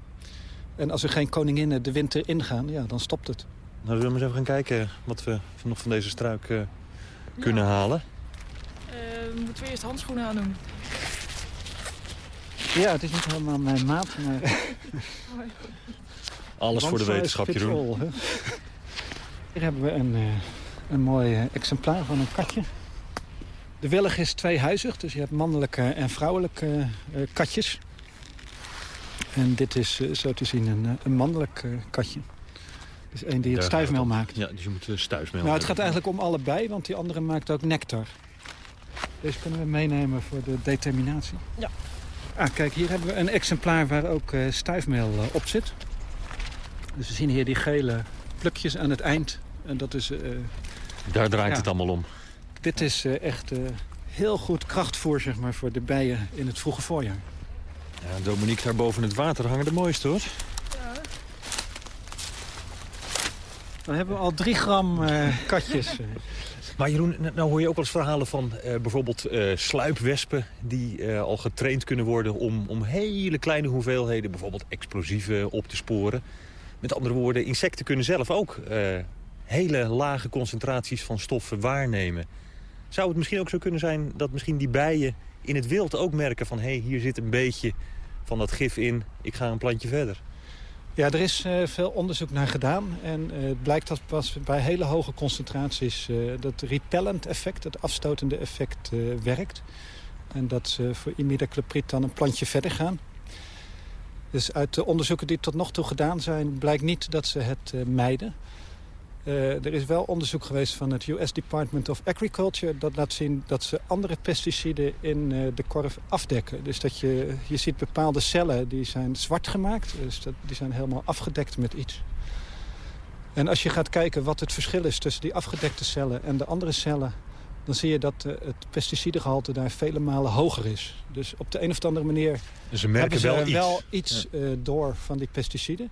En als er geen koninginnen de winter ingaan, ja, dan stopt het.
Nou, zullen we eens even gaan kijken wat we nog van deze struik uh, kunnen
ja.
halen?
moeten we eerst handschoenen aandoen?
Ja, het is niet helemaal mijn maat, maar...
Alles voor de wetenschap, Jeroen.
Hier hebben we een, een mooi exemplaar van een katje. De willig is tweehuizig, dus je hebt mannelijke en vrouwelijke katjes. En dit is uh, zo te zien een, een mannelijk uh, katje. Dus één die het stuifmeel maakt.
Ja, dus je moet stuifmeel
Nou, het gaat eigenlijk om allebei, want die andere maakt ook nectar. Deze kunnen we meenemen voor de determinatie.
Ja.
Ah, kijk, hier hebben we een exemplaar waar ook stuifmeel op zit. Dus we zien hier die gele plukjes aan het eind. En dat is...
Daar draait ja. het allemaal om.
Dit is uh, echt uh, heel goed krachtvoer zeg maar, voor de bijen in het vroege voorjaar.
Ja, Dominique, daar boven het water hangen de mooiste, hoor.
Ja.
Dan hebben we al drie gram uh, katjes.
maar Jeroen, nou hoor je ook wel eens verhalen van bijvoorbeeld sluipwespen... die al getraind kunnen worden om, om hele kleine hoeveelheden... bijvoorbeeld explosieven op te sporen. Met andere woorden, insecten kunnen zelf ook hele lage concentraties van stoffen waarnemen. Zou het misschien ook zo kunnen zijn dat misschien die bijen in het wild ook merken van... hé, hey, hier zit een beetje van dat gif in, ik ga een plantje verder?
Ja, er is uh, veel onderzoek naar gedaan. En het blijkt dat pas bij hele hoge concentraties uh, dat repellent effect, het afstotende effect, werkt. En dat ze voor imidacloprid dan een plantje verder gaan. Dus uit de onderzoeken die tot nog toe gedaan zijn... blijkt niet dat ze het mijden. Uh, er is wel onderzoek geweest van het US Department of Agriculture... dat laat zien dat ze andere pesticiden in uh, de korf afdekken. Dus dat je, je ziet bepaalde cellen die zijn zwart gemaakt. Dus dat, die zijn helemaal afgedekt met iets. En als je gaat kijken wat het verschil is tussen die afgedekte cellen en de andere cellen... dan zie je dat uh, het pesticidengehalte daar vele malen hoger is. Dus op de een of andere manier
dus ze merken
hebben ze
wel
wel
iets,
iets ja. door van die pesticiden.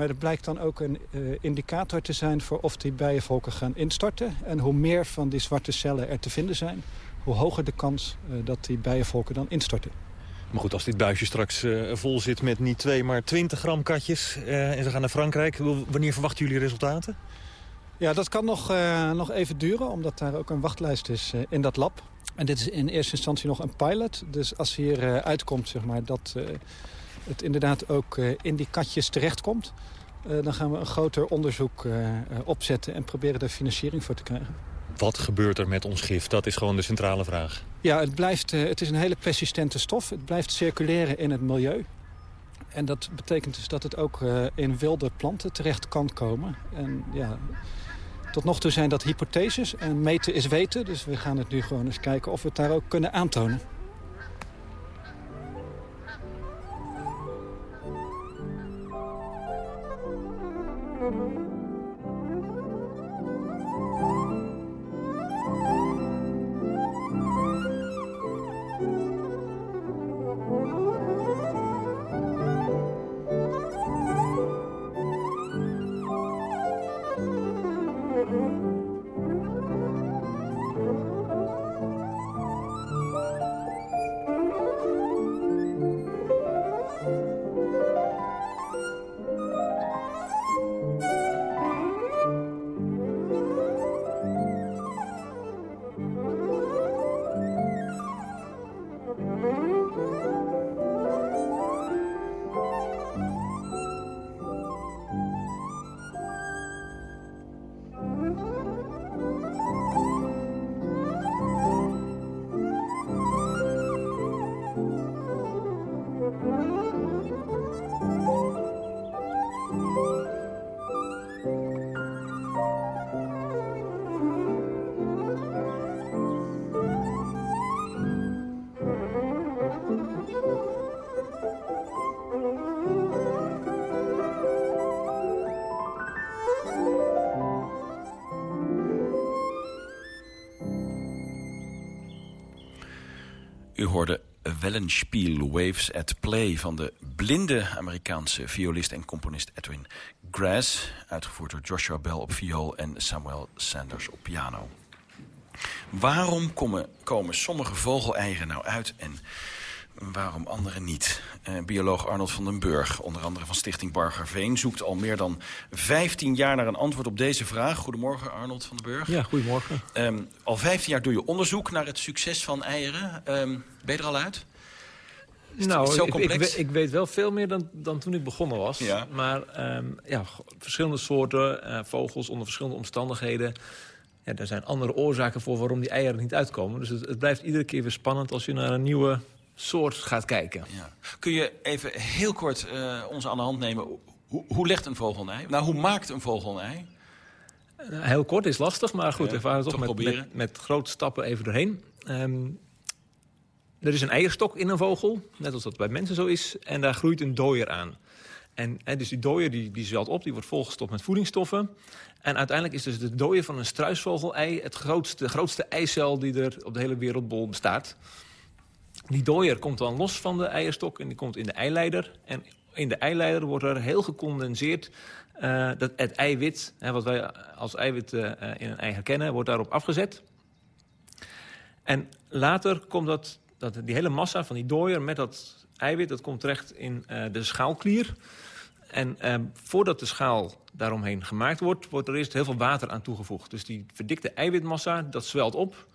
Maar er blijkt dan ook een uh, indicator te zijn voor of die bijenvolken gaan instorten. En hoe meer van die zwarte cellen er te vinden zijn... hoe hoger de kans uh, dat die bijenvolken dan instorten.
Maar goed, als dit buisje straks uh, vol zit met niet twee, maar 20 gram katjes... en ze gaan naar Frankrijk, wanneer verwachten jullie resultaten?
Ja, dat kan nog, nog even duren, omdat daar ook een wachtlijst is in dat lab. En dit is in eerste instantie nog een pilot. Dus als hier uitkomt, zeg maar, dat het inderdaad ook uh, in die katjes terechtkomt... Uh, dan gaan we een groter onderzoek uh, opzetten en proberen daar financiering voor te krijgen.
Wat gebeurt er met ons gif? Dat is gewoon de centrale vraag.
Ja, het, blijft, het is een hele persistente stof. Het blijft circuleren in het milieu. En dat betekent dus dat het ook in wilde planten terecht kan komen. En ja, tot nog toe zijn dat hypotheses en meten is weten. Dus we gaan het nu gewoon eens kijken of we het daar ook kunnen aantonen.
Música U hoorde Wellenspiel Waves at Play van de blinde Amerikaanse violist en componist Edwin Grass. Uitgevoerd door Joshua Bell op viool en Samuel Sanders op piano. Waarom komen, komen sommige vogeleieren nou uit en waarom andere niet? Uh, bioloog Arnold van den Burg, onder andere van Stichting Bargerveen... zoekt al meer dan 15 jaar naar een antwoord op deze vraag. Goedemorgen, Arnold van den Burg.
Ja, goedemorgen.
Um, al 15 jaar doe je onderzoek naar het succes van eieren. Um, ben je er al uit?
Is nou, zo ik, ik, ik, weet wel veel meer dan, dan toen ik begonnen was.
Ja.
Maar um, ja, verschillende soorten uh, vogels onder verschillende omstandigheden... Ja, er zijn andere oorzaken voor waarom die eieren niet uitkomen. Dus het, het blijft iedere keer weer spannend als je naar een nieuwe soort gaat kijken.
Ja. Kun je even heel kort uh, ons aan de hand nemen... Hoe, hoe legt een vogel een ei? Nou, hoe maakt een vogel een ei?
Uh, heel kort is lastig, maar goed,
Ja,
we varen toch,
toch
met, met, met grote stappen even doorheen. Um, er is een eierstok in een vogel, net als dat bij mensen zo is. En daar groeit een dooier aan. En, en dus die dooier die, die zwelt op, die wordt volgestopt met voedingsstoffen. En uiteindelijk is dus de dooier van een struisvogel-ei... het grootste, de grootste eicel die er op de hele wereldbol bestaat. Die dooier komt dan los van de eierstok en die komt in de eileider. En in de eileider wordt er heel gecondenseerd... Uh, dat het eiwit, hè, wat wij als eiwit uh, in een ei herkennen, wordt daarop afgezet. En later komt dat, dat, die hele massa van die dooier met dat eiwit... dat komt terecht in de schaalklier. En voordat de schaal daaromheen gemaakt wordt... wordt er eerst heel veel water aan toegevoegd. Dus die verdikte eiwitmassa, dat zwelt op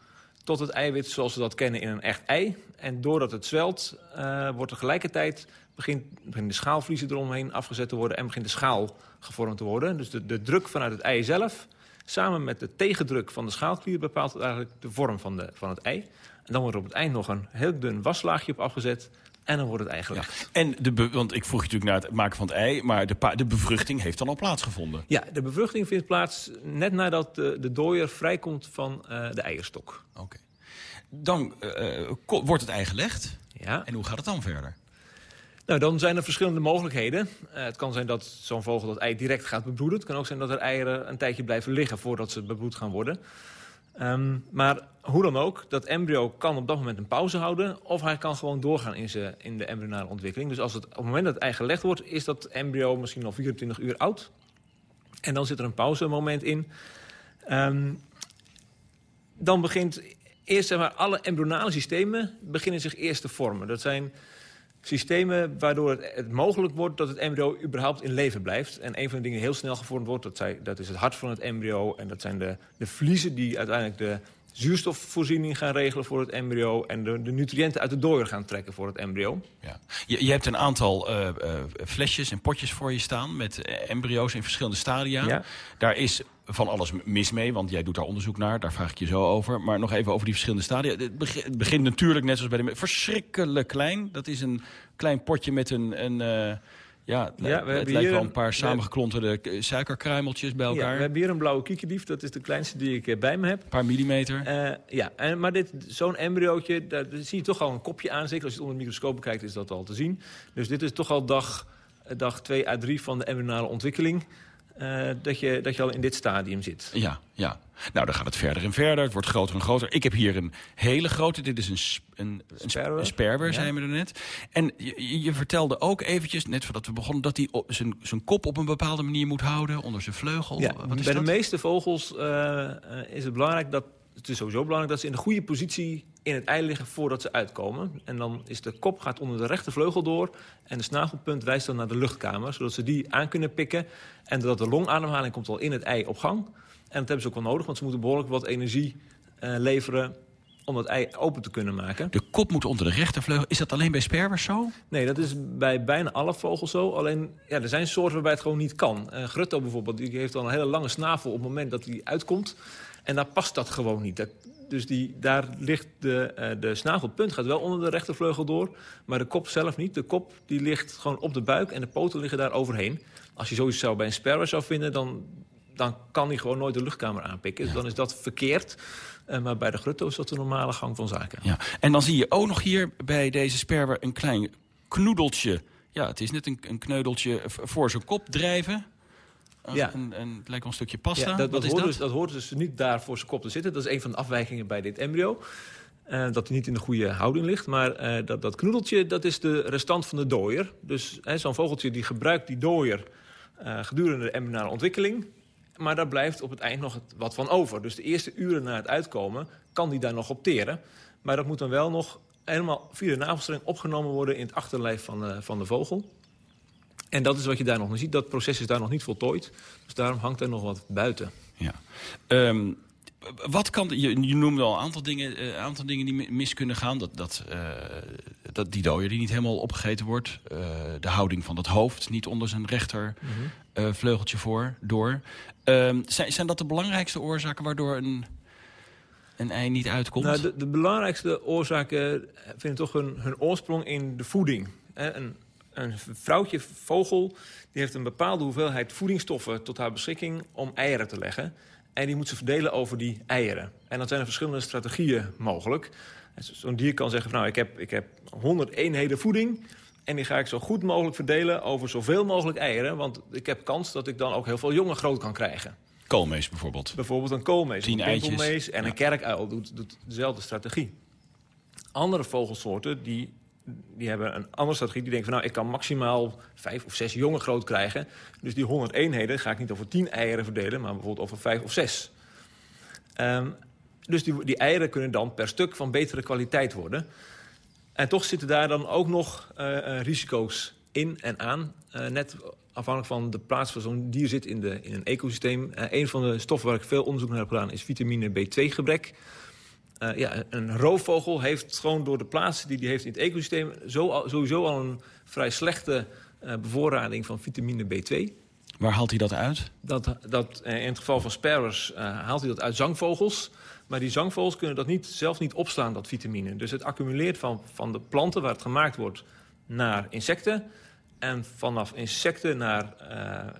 tot het eiwit zoals we dat kennen in een echt ei. En doordat het zwelt, uh, wordt tegelijkertijd... Begint, de schaalvliezen eromheen afgezet te worden... en begint de schaal gevormd te worden. Dus de, de druk vanuit het ei zelf... samen met de tegendruk van de schaalklier... bepaalt eigenlijk de vorm van, de, van het ei. En dan wordt er op het eind nog een heel dun waslaagje op afgezet. En dan wordt het ei gelegd.
En de want ik vroeg je natuurlijk naar het maken van het ei... maar de, de bevruchting heeft dan al plaatsgevonden.
Ja, de bevruchting vindt plaats net nadat de, de dooier vrijkomt van eh, de eierstok.
Oké. Dan eh, ko- wordt het ei gelegd.
Ja.
En hoe gaat het dan verder?
Nou, dan zijn er verschillende mogelijkheden. Eh, het kan zijn dat zo'n vogel dat ei direct gaat bebroeden. Het kan ook zijn dat er eieren een tijdje blijven liggen voordat ze bebroed gaan worden. Ehm, maar hoe dan ook, dat embryo kan op dat moment een pauze houden... of hij kan gewoon doorgaan in, zijn, in de embryonale ontwikkeling. Dus als het, op het moment dat het ei gelegd wordt... is dat embryo misschien al 24 uur oud. En dan zit er een pauzemoment in. Ehm, dan begint eerst zeg maar, alle embryonale systemen beginnen zich eerst te vormen. Dat zijn systemen waardoor het, het mogelijk wordt dat het embryo überhaupt in leven blijft. En een van de dingen die heel snel gevormd wordt, dat, zij, dat is het hart van het embryo. En dat zijn de, de vliezen die uiteindelijk de zuurstofvoorziening gaan regelen voor het embryo. En de, de nutriënten uit de dooier gaan trekken voor het embryo.
Ja. Je, je hebt een aantal eh, eh, flesjes en potjes voor je staan... met eh, embryo's in verschillende stadia.
Ja.
Daar is van alles mis mee, want jij doet daar onderzoek naar. Daar vraag ik je zo over. Maar nog even over die verschillende stadia. Het begint, het begint natuurlijk, net zoals bij de... verschrikkelijk klein. Dat is een klein potje met een... een eh, ja, het, lijkt- het wel
een-
paar samengeklonterde eh, suikerkruimeltjes bij
Ja,
elkaar.
we hebben hier een blauwe kiekendief. Dat is de kleinste die ik eh, bij me heb.
Een paar millimeter.
Ja, en, maar dit, zo'n embryootje, daar, daar zie je toch al een kopje aan. Zeker als je het onder de microscoop bekijkt, is dat al te zien. Dus dit is toch al dag, dag 2 à 3 van de embryonale ontwikkeling. Eh, dat, je, dat je al in dit stadium zit.
Ja, ja. Nou, dan gaat het verder en verder. Het wordt groter en groter. Ik heb hier een hele grote. Dit is een, een, een, sp- een sperwer,
Ja.
zei we er net. En je, je- vertelde ook eventjes, net voordat we begonnen... dat hij zijn, zijn kop op een bepaalde manier moet houden. Onder zijn vleugel.
Ja,
Wat is
bij
dat?
de meeste vogels eh, eh, is het belangrijk dat... Het is sowieso belangrijk dat ze in de goede positie in het ei liggen voordat ze uitkomen. En dan is de kop gaat onder de rechtervleugel door. En de snagelpunt wijst dan naar de luchtkamer, zodat ze die aan kunnen pikken. En dat de longademhaling komt al in het ei op gang. En dat hebben ze ook wel nodig, want ze moeten behoorlijk wat energie eh, leveren om dat ei open te kunnen maken.
De kop moet onder de rechtervleugel. Is dat alleen bij sperwers zo?
Nee, dat is bij bijna alle vogels zo. Alleen, ja, er zijn soorten waarbij het gewoon niet kan. Eh Grutto bijvoorbeeld, die heeft al een hele lange snavel op het moment dat hij uitkomt. En daar past dat gewoon niet. Dat, dus die, daar ligt de, eh, de snavelpunt gaat wel onder de rechtervleugel door. Maar de kop zelf niet. De kop die ligt gewoon op de buik en de poten liggen daar overheen. Als je zoiets zou bij een sparrow zou vinden, dan, dan kan hij gewoon nooit de luchtkamer aanpikken. Dus dan is dat verkeerd. Eh, maar bij de grutto is dat de normale gang van zaken.
Ja. En dan zie je ook nog hier bij deze sperwer een klein knoedeltje. Ja, het is net een, een kneudeltje voor zijn kop drijven.
Ja.
een, een, het lijkt wel een stukje pasta.
Ja, dat,
Wat
dat,
is
hoort
dat?
Dus, dat hoort dus niet daar voor zijn kop te zitten. Dat is een van de afwijkingen bij dit embryo. Eh, dat hij niet in de goede houding ligt. Maar eh, dat, dat knoedeltje, dat is de restant van de dooier. Dus zo'n vogeltje die gebruikt die dooier eh, gedurende de embryonale ontwikkeling. Maar daar blijft op het eind nog wat van over. Dus de eerste uren na het uitkomen kan die daar nog op teren. Maar dat moet dan wel nog helemaal via de navelstreng opgenomen worden... in het achterlijf van, van de vogel. En dat is wat je daar nog niet ziet. Dat proces is daar nog niet voltooid. Dus daarom hangt er nog wat buiten.
Ja. Ehm, wat kan, je, je noemde al een aantal dingen, eh, aantal dingen die mi- mis kunnen gaan. Dat, dat, eh, dat die dooier die niet helemaal opgegeten wordt. Eh, de houding van het hoofd niet onder zijn rechter
Mhm.
vleugeltje voor, door. Ehm, zijn, zijn dat de belangrijkste oorzaken waardoor een, een ei niet uitkomt?
Nou, de, de belangrijkste oorzaken vinden toch hun, hun oorsprong in de voeding. Hè, Een, een vrouwtje vogel die heeft een bepaalde hoeveelheid voedingsstoffen tot haar beschikking om eieren te leggen. En die moet ze verdelen over die eieren. En dan zijn er verschillende strategieën mogelijk. Zo'n dier kan zeggen, van, nou, ik heb, ik heb 100 eenheden voeding... en die ga ik zo goed mogelijk verdelen over zoveel mogelijk eieren... want ik heb kans dat ik dan ook heel veel jongen groot kan krijgen.
Koolmees bijvoorbeeld.
Bijvoorbeeld een koolmees,
Tien
een
eitjes.
en een kerkuil doet, doet dezelfde strategie. Andere vogelsoorten die, die hebben een andere strategie. Die denken van nou, ik kan maximaal vijf of zes jongen groot krijgen. Dus die 100 eenheden ga ik niet over tien eieren verdelen, maar bijvoorbeeld over vijf of zes. Ehm, dus die, die eieren kunnen dan per stuk van betere kwaliteit worden. En toch zitten daar dan ook nog eh, eh, risico's in en aan. Eh, net afhankelijk van de plaats waar zo'n dier zit in, de, in een ecosysteem. Een van de stoffen waar ik veel onderzoek naar heb gedaan is vitamine B2-gebrek. Eh, ja, een roofvogel heeft gewoon door de plaats die die heeft in het ecosysteem... Zo, sowieso al een vrij slechte eh, bevoorrading van vitamine B2.
Waar haalt hij dat uit?
Dat, dat, eh, in het geval van sparrows haalt hij dat uit zangvogels. Maar die zangvogels kunnen dat niet, zelf niet opslaan, dat vitamine. Dus het accumuleert van, van de planten waar het gemaakt wordt naar insecten. En vanaf insecten naar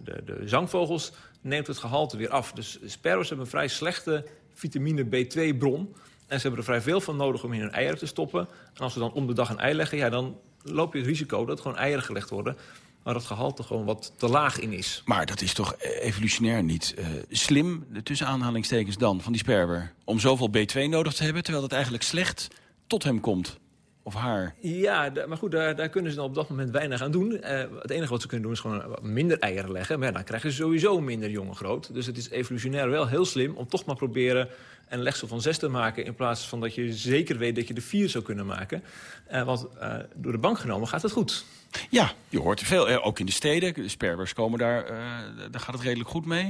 de, de zangvogels neemt het gehalte weer af. Dus sparrows hebben een vrij slechte vitamine B2-bron. En ze hebben er vrij veel van nodig om in hun eieren te stoppen. En als ze dan om de dag een ei leggen, ja, dan loop je het risico dat gewoon eieren gelegd worden waar het gehalte gewoon wat te laag in is.
Maar dat is toch evolutionair niet uh, slim, tussen aanhalingstekens dan, van die sperwer... om zoveel B2 nodig te hebben, terwijl het eigenlijk slecht tot hem komt? Of haar?
Ja, maar goed, daar, daar, kunnen ze dan op dat moment weinig aan doen. Uh, het enige wat ze kunnen doen is gewoon minder eieren leggen. Maar ja, dan krijgen ze sowieso minder jongen groot. Dus het is evolutionair wel heel slim om toch maar proberen een legsel van zes te maken... in plaats van dat je zeker weet dat je er vier zou kunnen maken. Uh, want uh, door de bank genomen gaat het goed.
Ja, je hoort veel, ook in de steden. De sperwers komen daar, daar gaat het redelijk goed mee.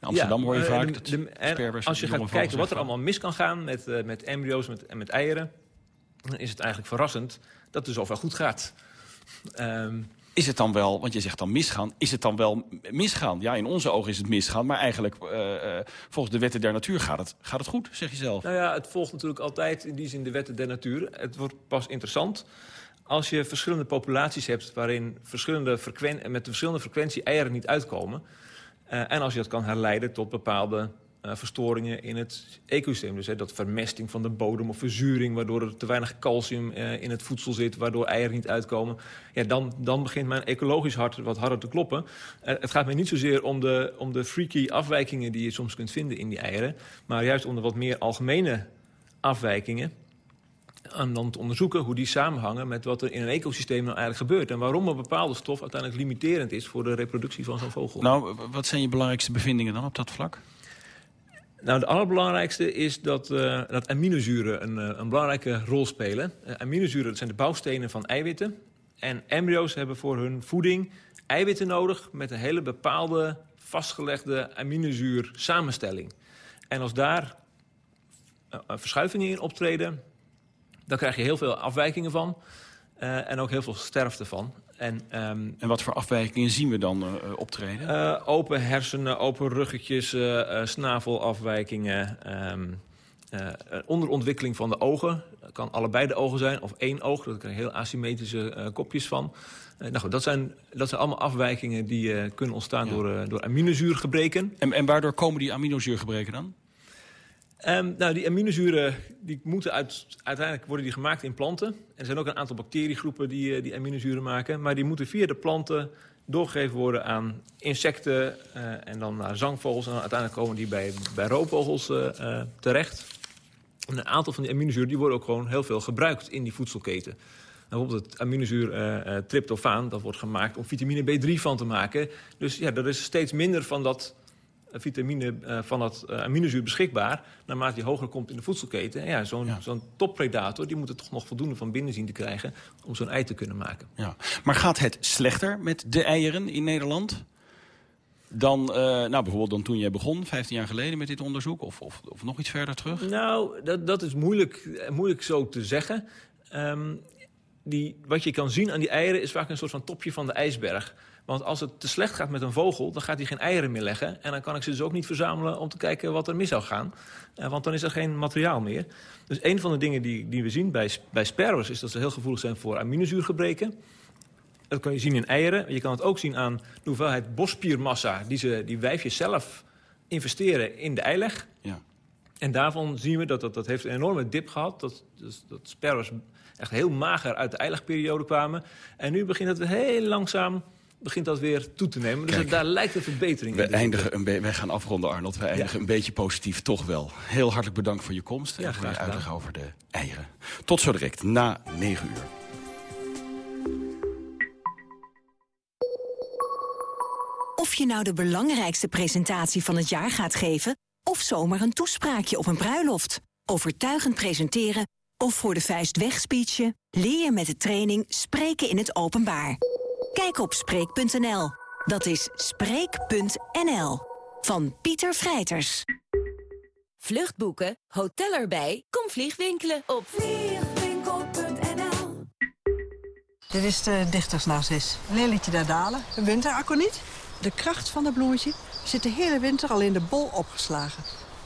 In Amsterdam
ja,
hoor je vaak
de, de, de, Als je gaat kijken wat er allemaal mis kan gaan met, met embryo's met, en met eieren dan is het eigenlijk verrassend dat het zoveel goed gaat.
Um, is het dan wel, want je zegt dan misgaan, is het dan wel misgaan? Ja, in onze ogen is het misgaan, maar eigenlijk uh, uh, volgens de wetten der natuur gaat het, gaat het goed, zeg je zelf.
Nou ja, het volgt natuurlijk altijd in die zin de wetten der natuur. Het wordt pas interessant als je verschillende populaties hebt... waarin verschillende met verschillende frequentie eieren niet uitkomen. Uh, en als je dat kan herleiden tot bepaalde uh, verstoringen in het ecosysteem. Dus hè, dat vermesting van de bodem of verzuring... waardoor er te weinig calcium uh, in het voedsel zit... waardoor eieren niet uitkomen. Ja, dan, dan begint mijn ecologisch hart wat harder te kloppen. Uh, het gaat mij niet zozeer om de, om de freaky afwijkingen... die je soms kunt vinden in die eieren... maar juist om de wat meer algemene afwijkingen... En dan te onderzoeken hoe die samenhangen met wat er in een ecosysteem nou eigenlijk gebeurt. En waarom een bepaalde stof uiteindelijk limiterend is voor de reproductie van zo'n vogel.
Nou, wat zijn je belangrijkste bevindingen dan op dat vlak?
Nou, de allerbelangrijkste is dat, uh, dat aminozuren een, uh, een, belangrijke rol spelen. Uh, aminozuren zijn de bouwstenen van eiwitten. En embryo's hebben voor hun voeding eiwitten nodig... met een hele bepaalde vastgelegde aminozuur samenstelling. En als daar verschuivingen in optreden... dan krijg je heel veel afwijkingen van... en ook heel veel sterfte van.
En, um, en wat voor afwijkingen zien we dan uh, optreden?
Uh, open hersenen, open ruggetjes, uh, snavelafwijkingen... Um, onderontwikkeling van de ogen. Dat kan allebei de ogen zijn, of één oog. Daar krijg je heel asymmetrische kopjes van. nou goed, dat, zijn, dat zijn allemaal afwijkingen die kunnen ontstaan ja. door, door aminozuurgebreken.
En, en waardoor komen die aminozuurgebreken dan?
Um, nou, die aminozuren die moeten uit, uiteindelijk worden die gemaakt in planten. En er zijn ook een aantal bacteriegroepen die, die aminozuren maken. Maar die moeten via de planten doorgegeven worden aan insecten uh, en dan naar zangvogels. En uiteindelijk komen die bij, bij roofvogels uh, terecht. En een aantal van die aminozuren die worden ook gewoon heel veel gebruikt in die voedselketen. Bijvoorbeeld het aminozuur tryptofaan, dat wordt gemaakt om vitamine B3 van te maken. Dus ja, er is steeds minder van dat vitamine uh, van dat uh, aminozuur beschikbaar... naarmate die hoger komt in de voedselketen. En ja, zo'n ja. zo'n toppredator die moet er toch nog voldoende van binnen zien te krijgen... om zo'n ei te kunnen maken.
Ja. Maar gaat het slechter met de eieren in Nederland? Dan, uh, nou, bijvoorbeeld dan toen jij begon, 15 jaar geleden met dit onderzoek... of, of, of nog iets verder terug?
Nou, dat, dat is moeilijk, moeilijk zo te zeggen. Um, die, wat je kan zien aan die eieren is vaak een soort van topje van de ijsberg... Want als het te slecht gaat met een vogel, dan gaat hij geen eieren meer leggen. En dan kan ik ze dus ook niet verzamelen om te kijken wat er mis zou gaan. Uh, want dan is er geen materiaal meer. Dus een van de dingen die, die we zien bij, bij sparrows... is dat ze heel gevoelig zijn voor aminozuurgebreken. Dat kan je zien in eieren. Je kan het ook zien aan de hoeveelheid bosspiermassa... die, ze, die wijfjes zelf investeren in de eileg. Ja. En daarvan zien we dat, dat dat heeft een enorme dip gehad. Dat, dus, dat sparrows echt heel mager uit de eilegperiode kwamen. En nu begint het heel langzaam begint dat weer toe te nemen. Dus daar lijkt een verbetering
we
in.
Eindigen een wij gaan afronden, Arnold. We eindigen ja. een beetje positief, toch wel. Heel hartelijk bedankt voor je komst
ja,
en voor
je
uitleg over de eieren. Tot zo direct, na 9 uur.
Of je nou de belangrijkste presentatie van het jaar gaat geven... of zomaar een toespraakje op een bruiloft. Overtuigend presenteren of voor de vuist wegspeechen... leer je met de training Spreken in het Openbaar. Kijk op Spreek.nl. Dat is Spreek.nl. Van Pieter Vrijters.
Vluchtboeken, hotel erbij, kom vliegwinkelen op vliegwinkel.nl.
Dit is de dichtersnarcis. Lelietje der Dalen. Een winteraconiet. De kracht van het bloemetje zit de hele winter al in de bol opgeslagen.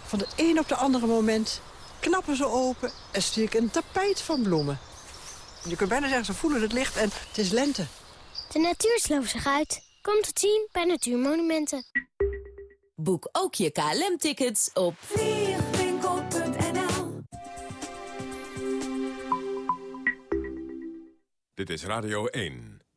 Van de een op de andere moment knappen ze open en stuur een tapijt van bloemen. Je kunt bijna zeggen, ze voelen het licht en het is lente.
De natuur sloopt zich uit. Kom te zien bij Natuurmonumenten.
Boek ook je KLM-tickets op vliegwinkel.nl
Dit is Radio 1.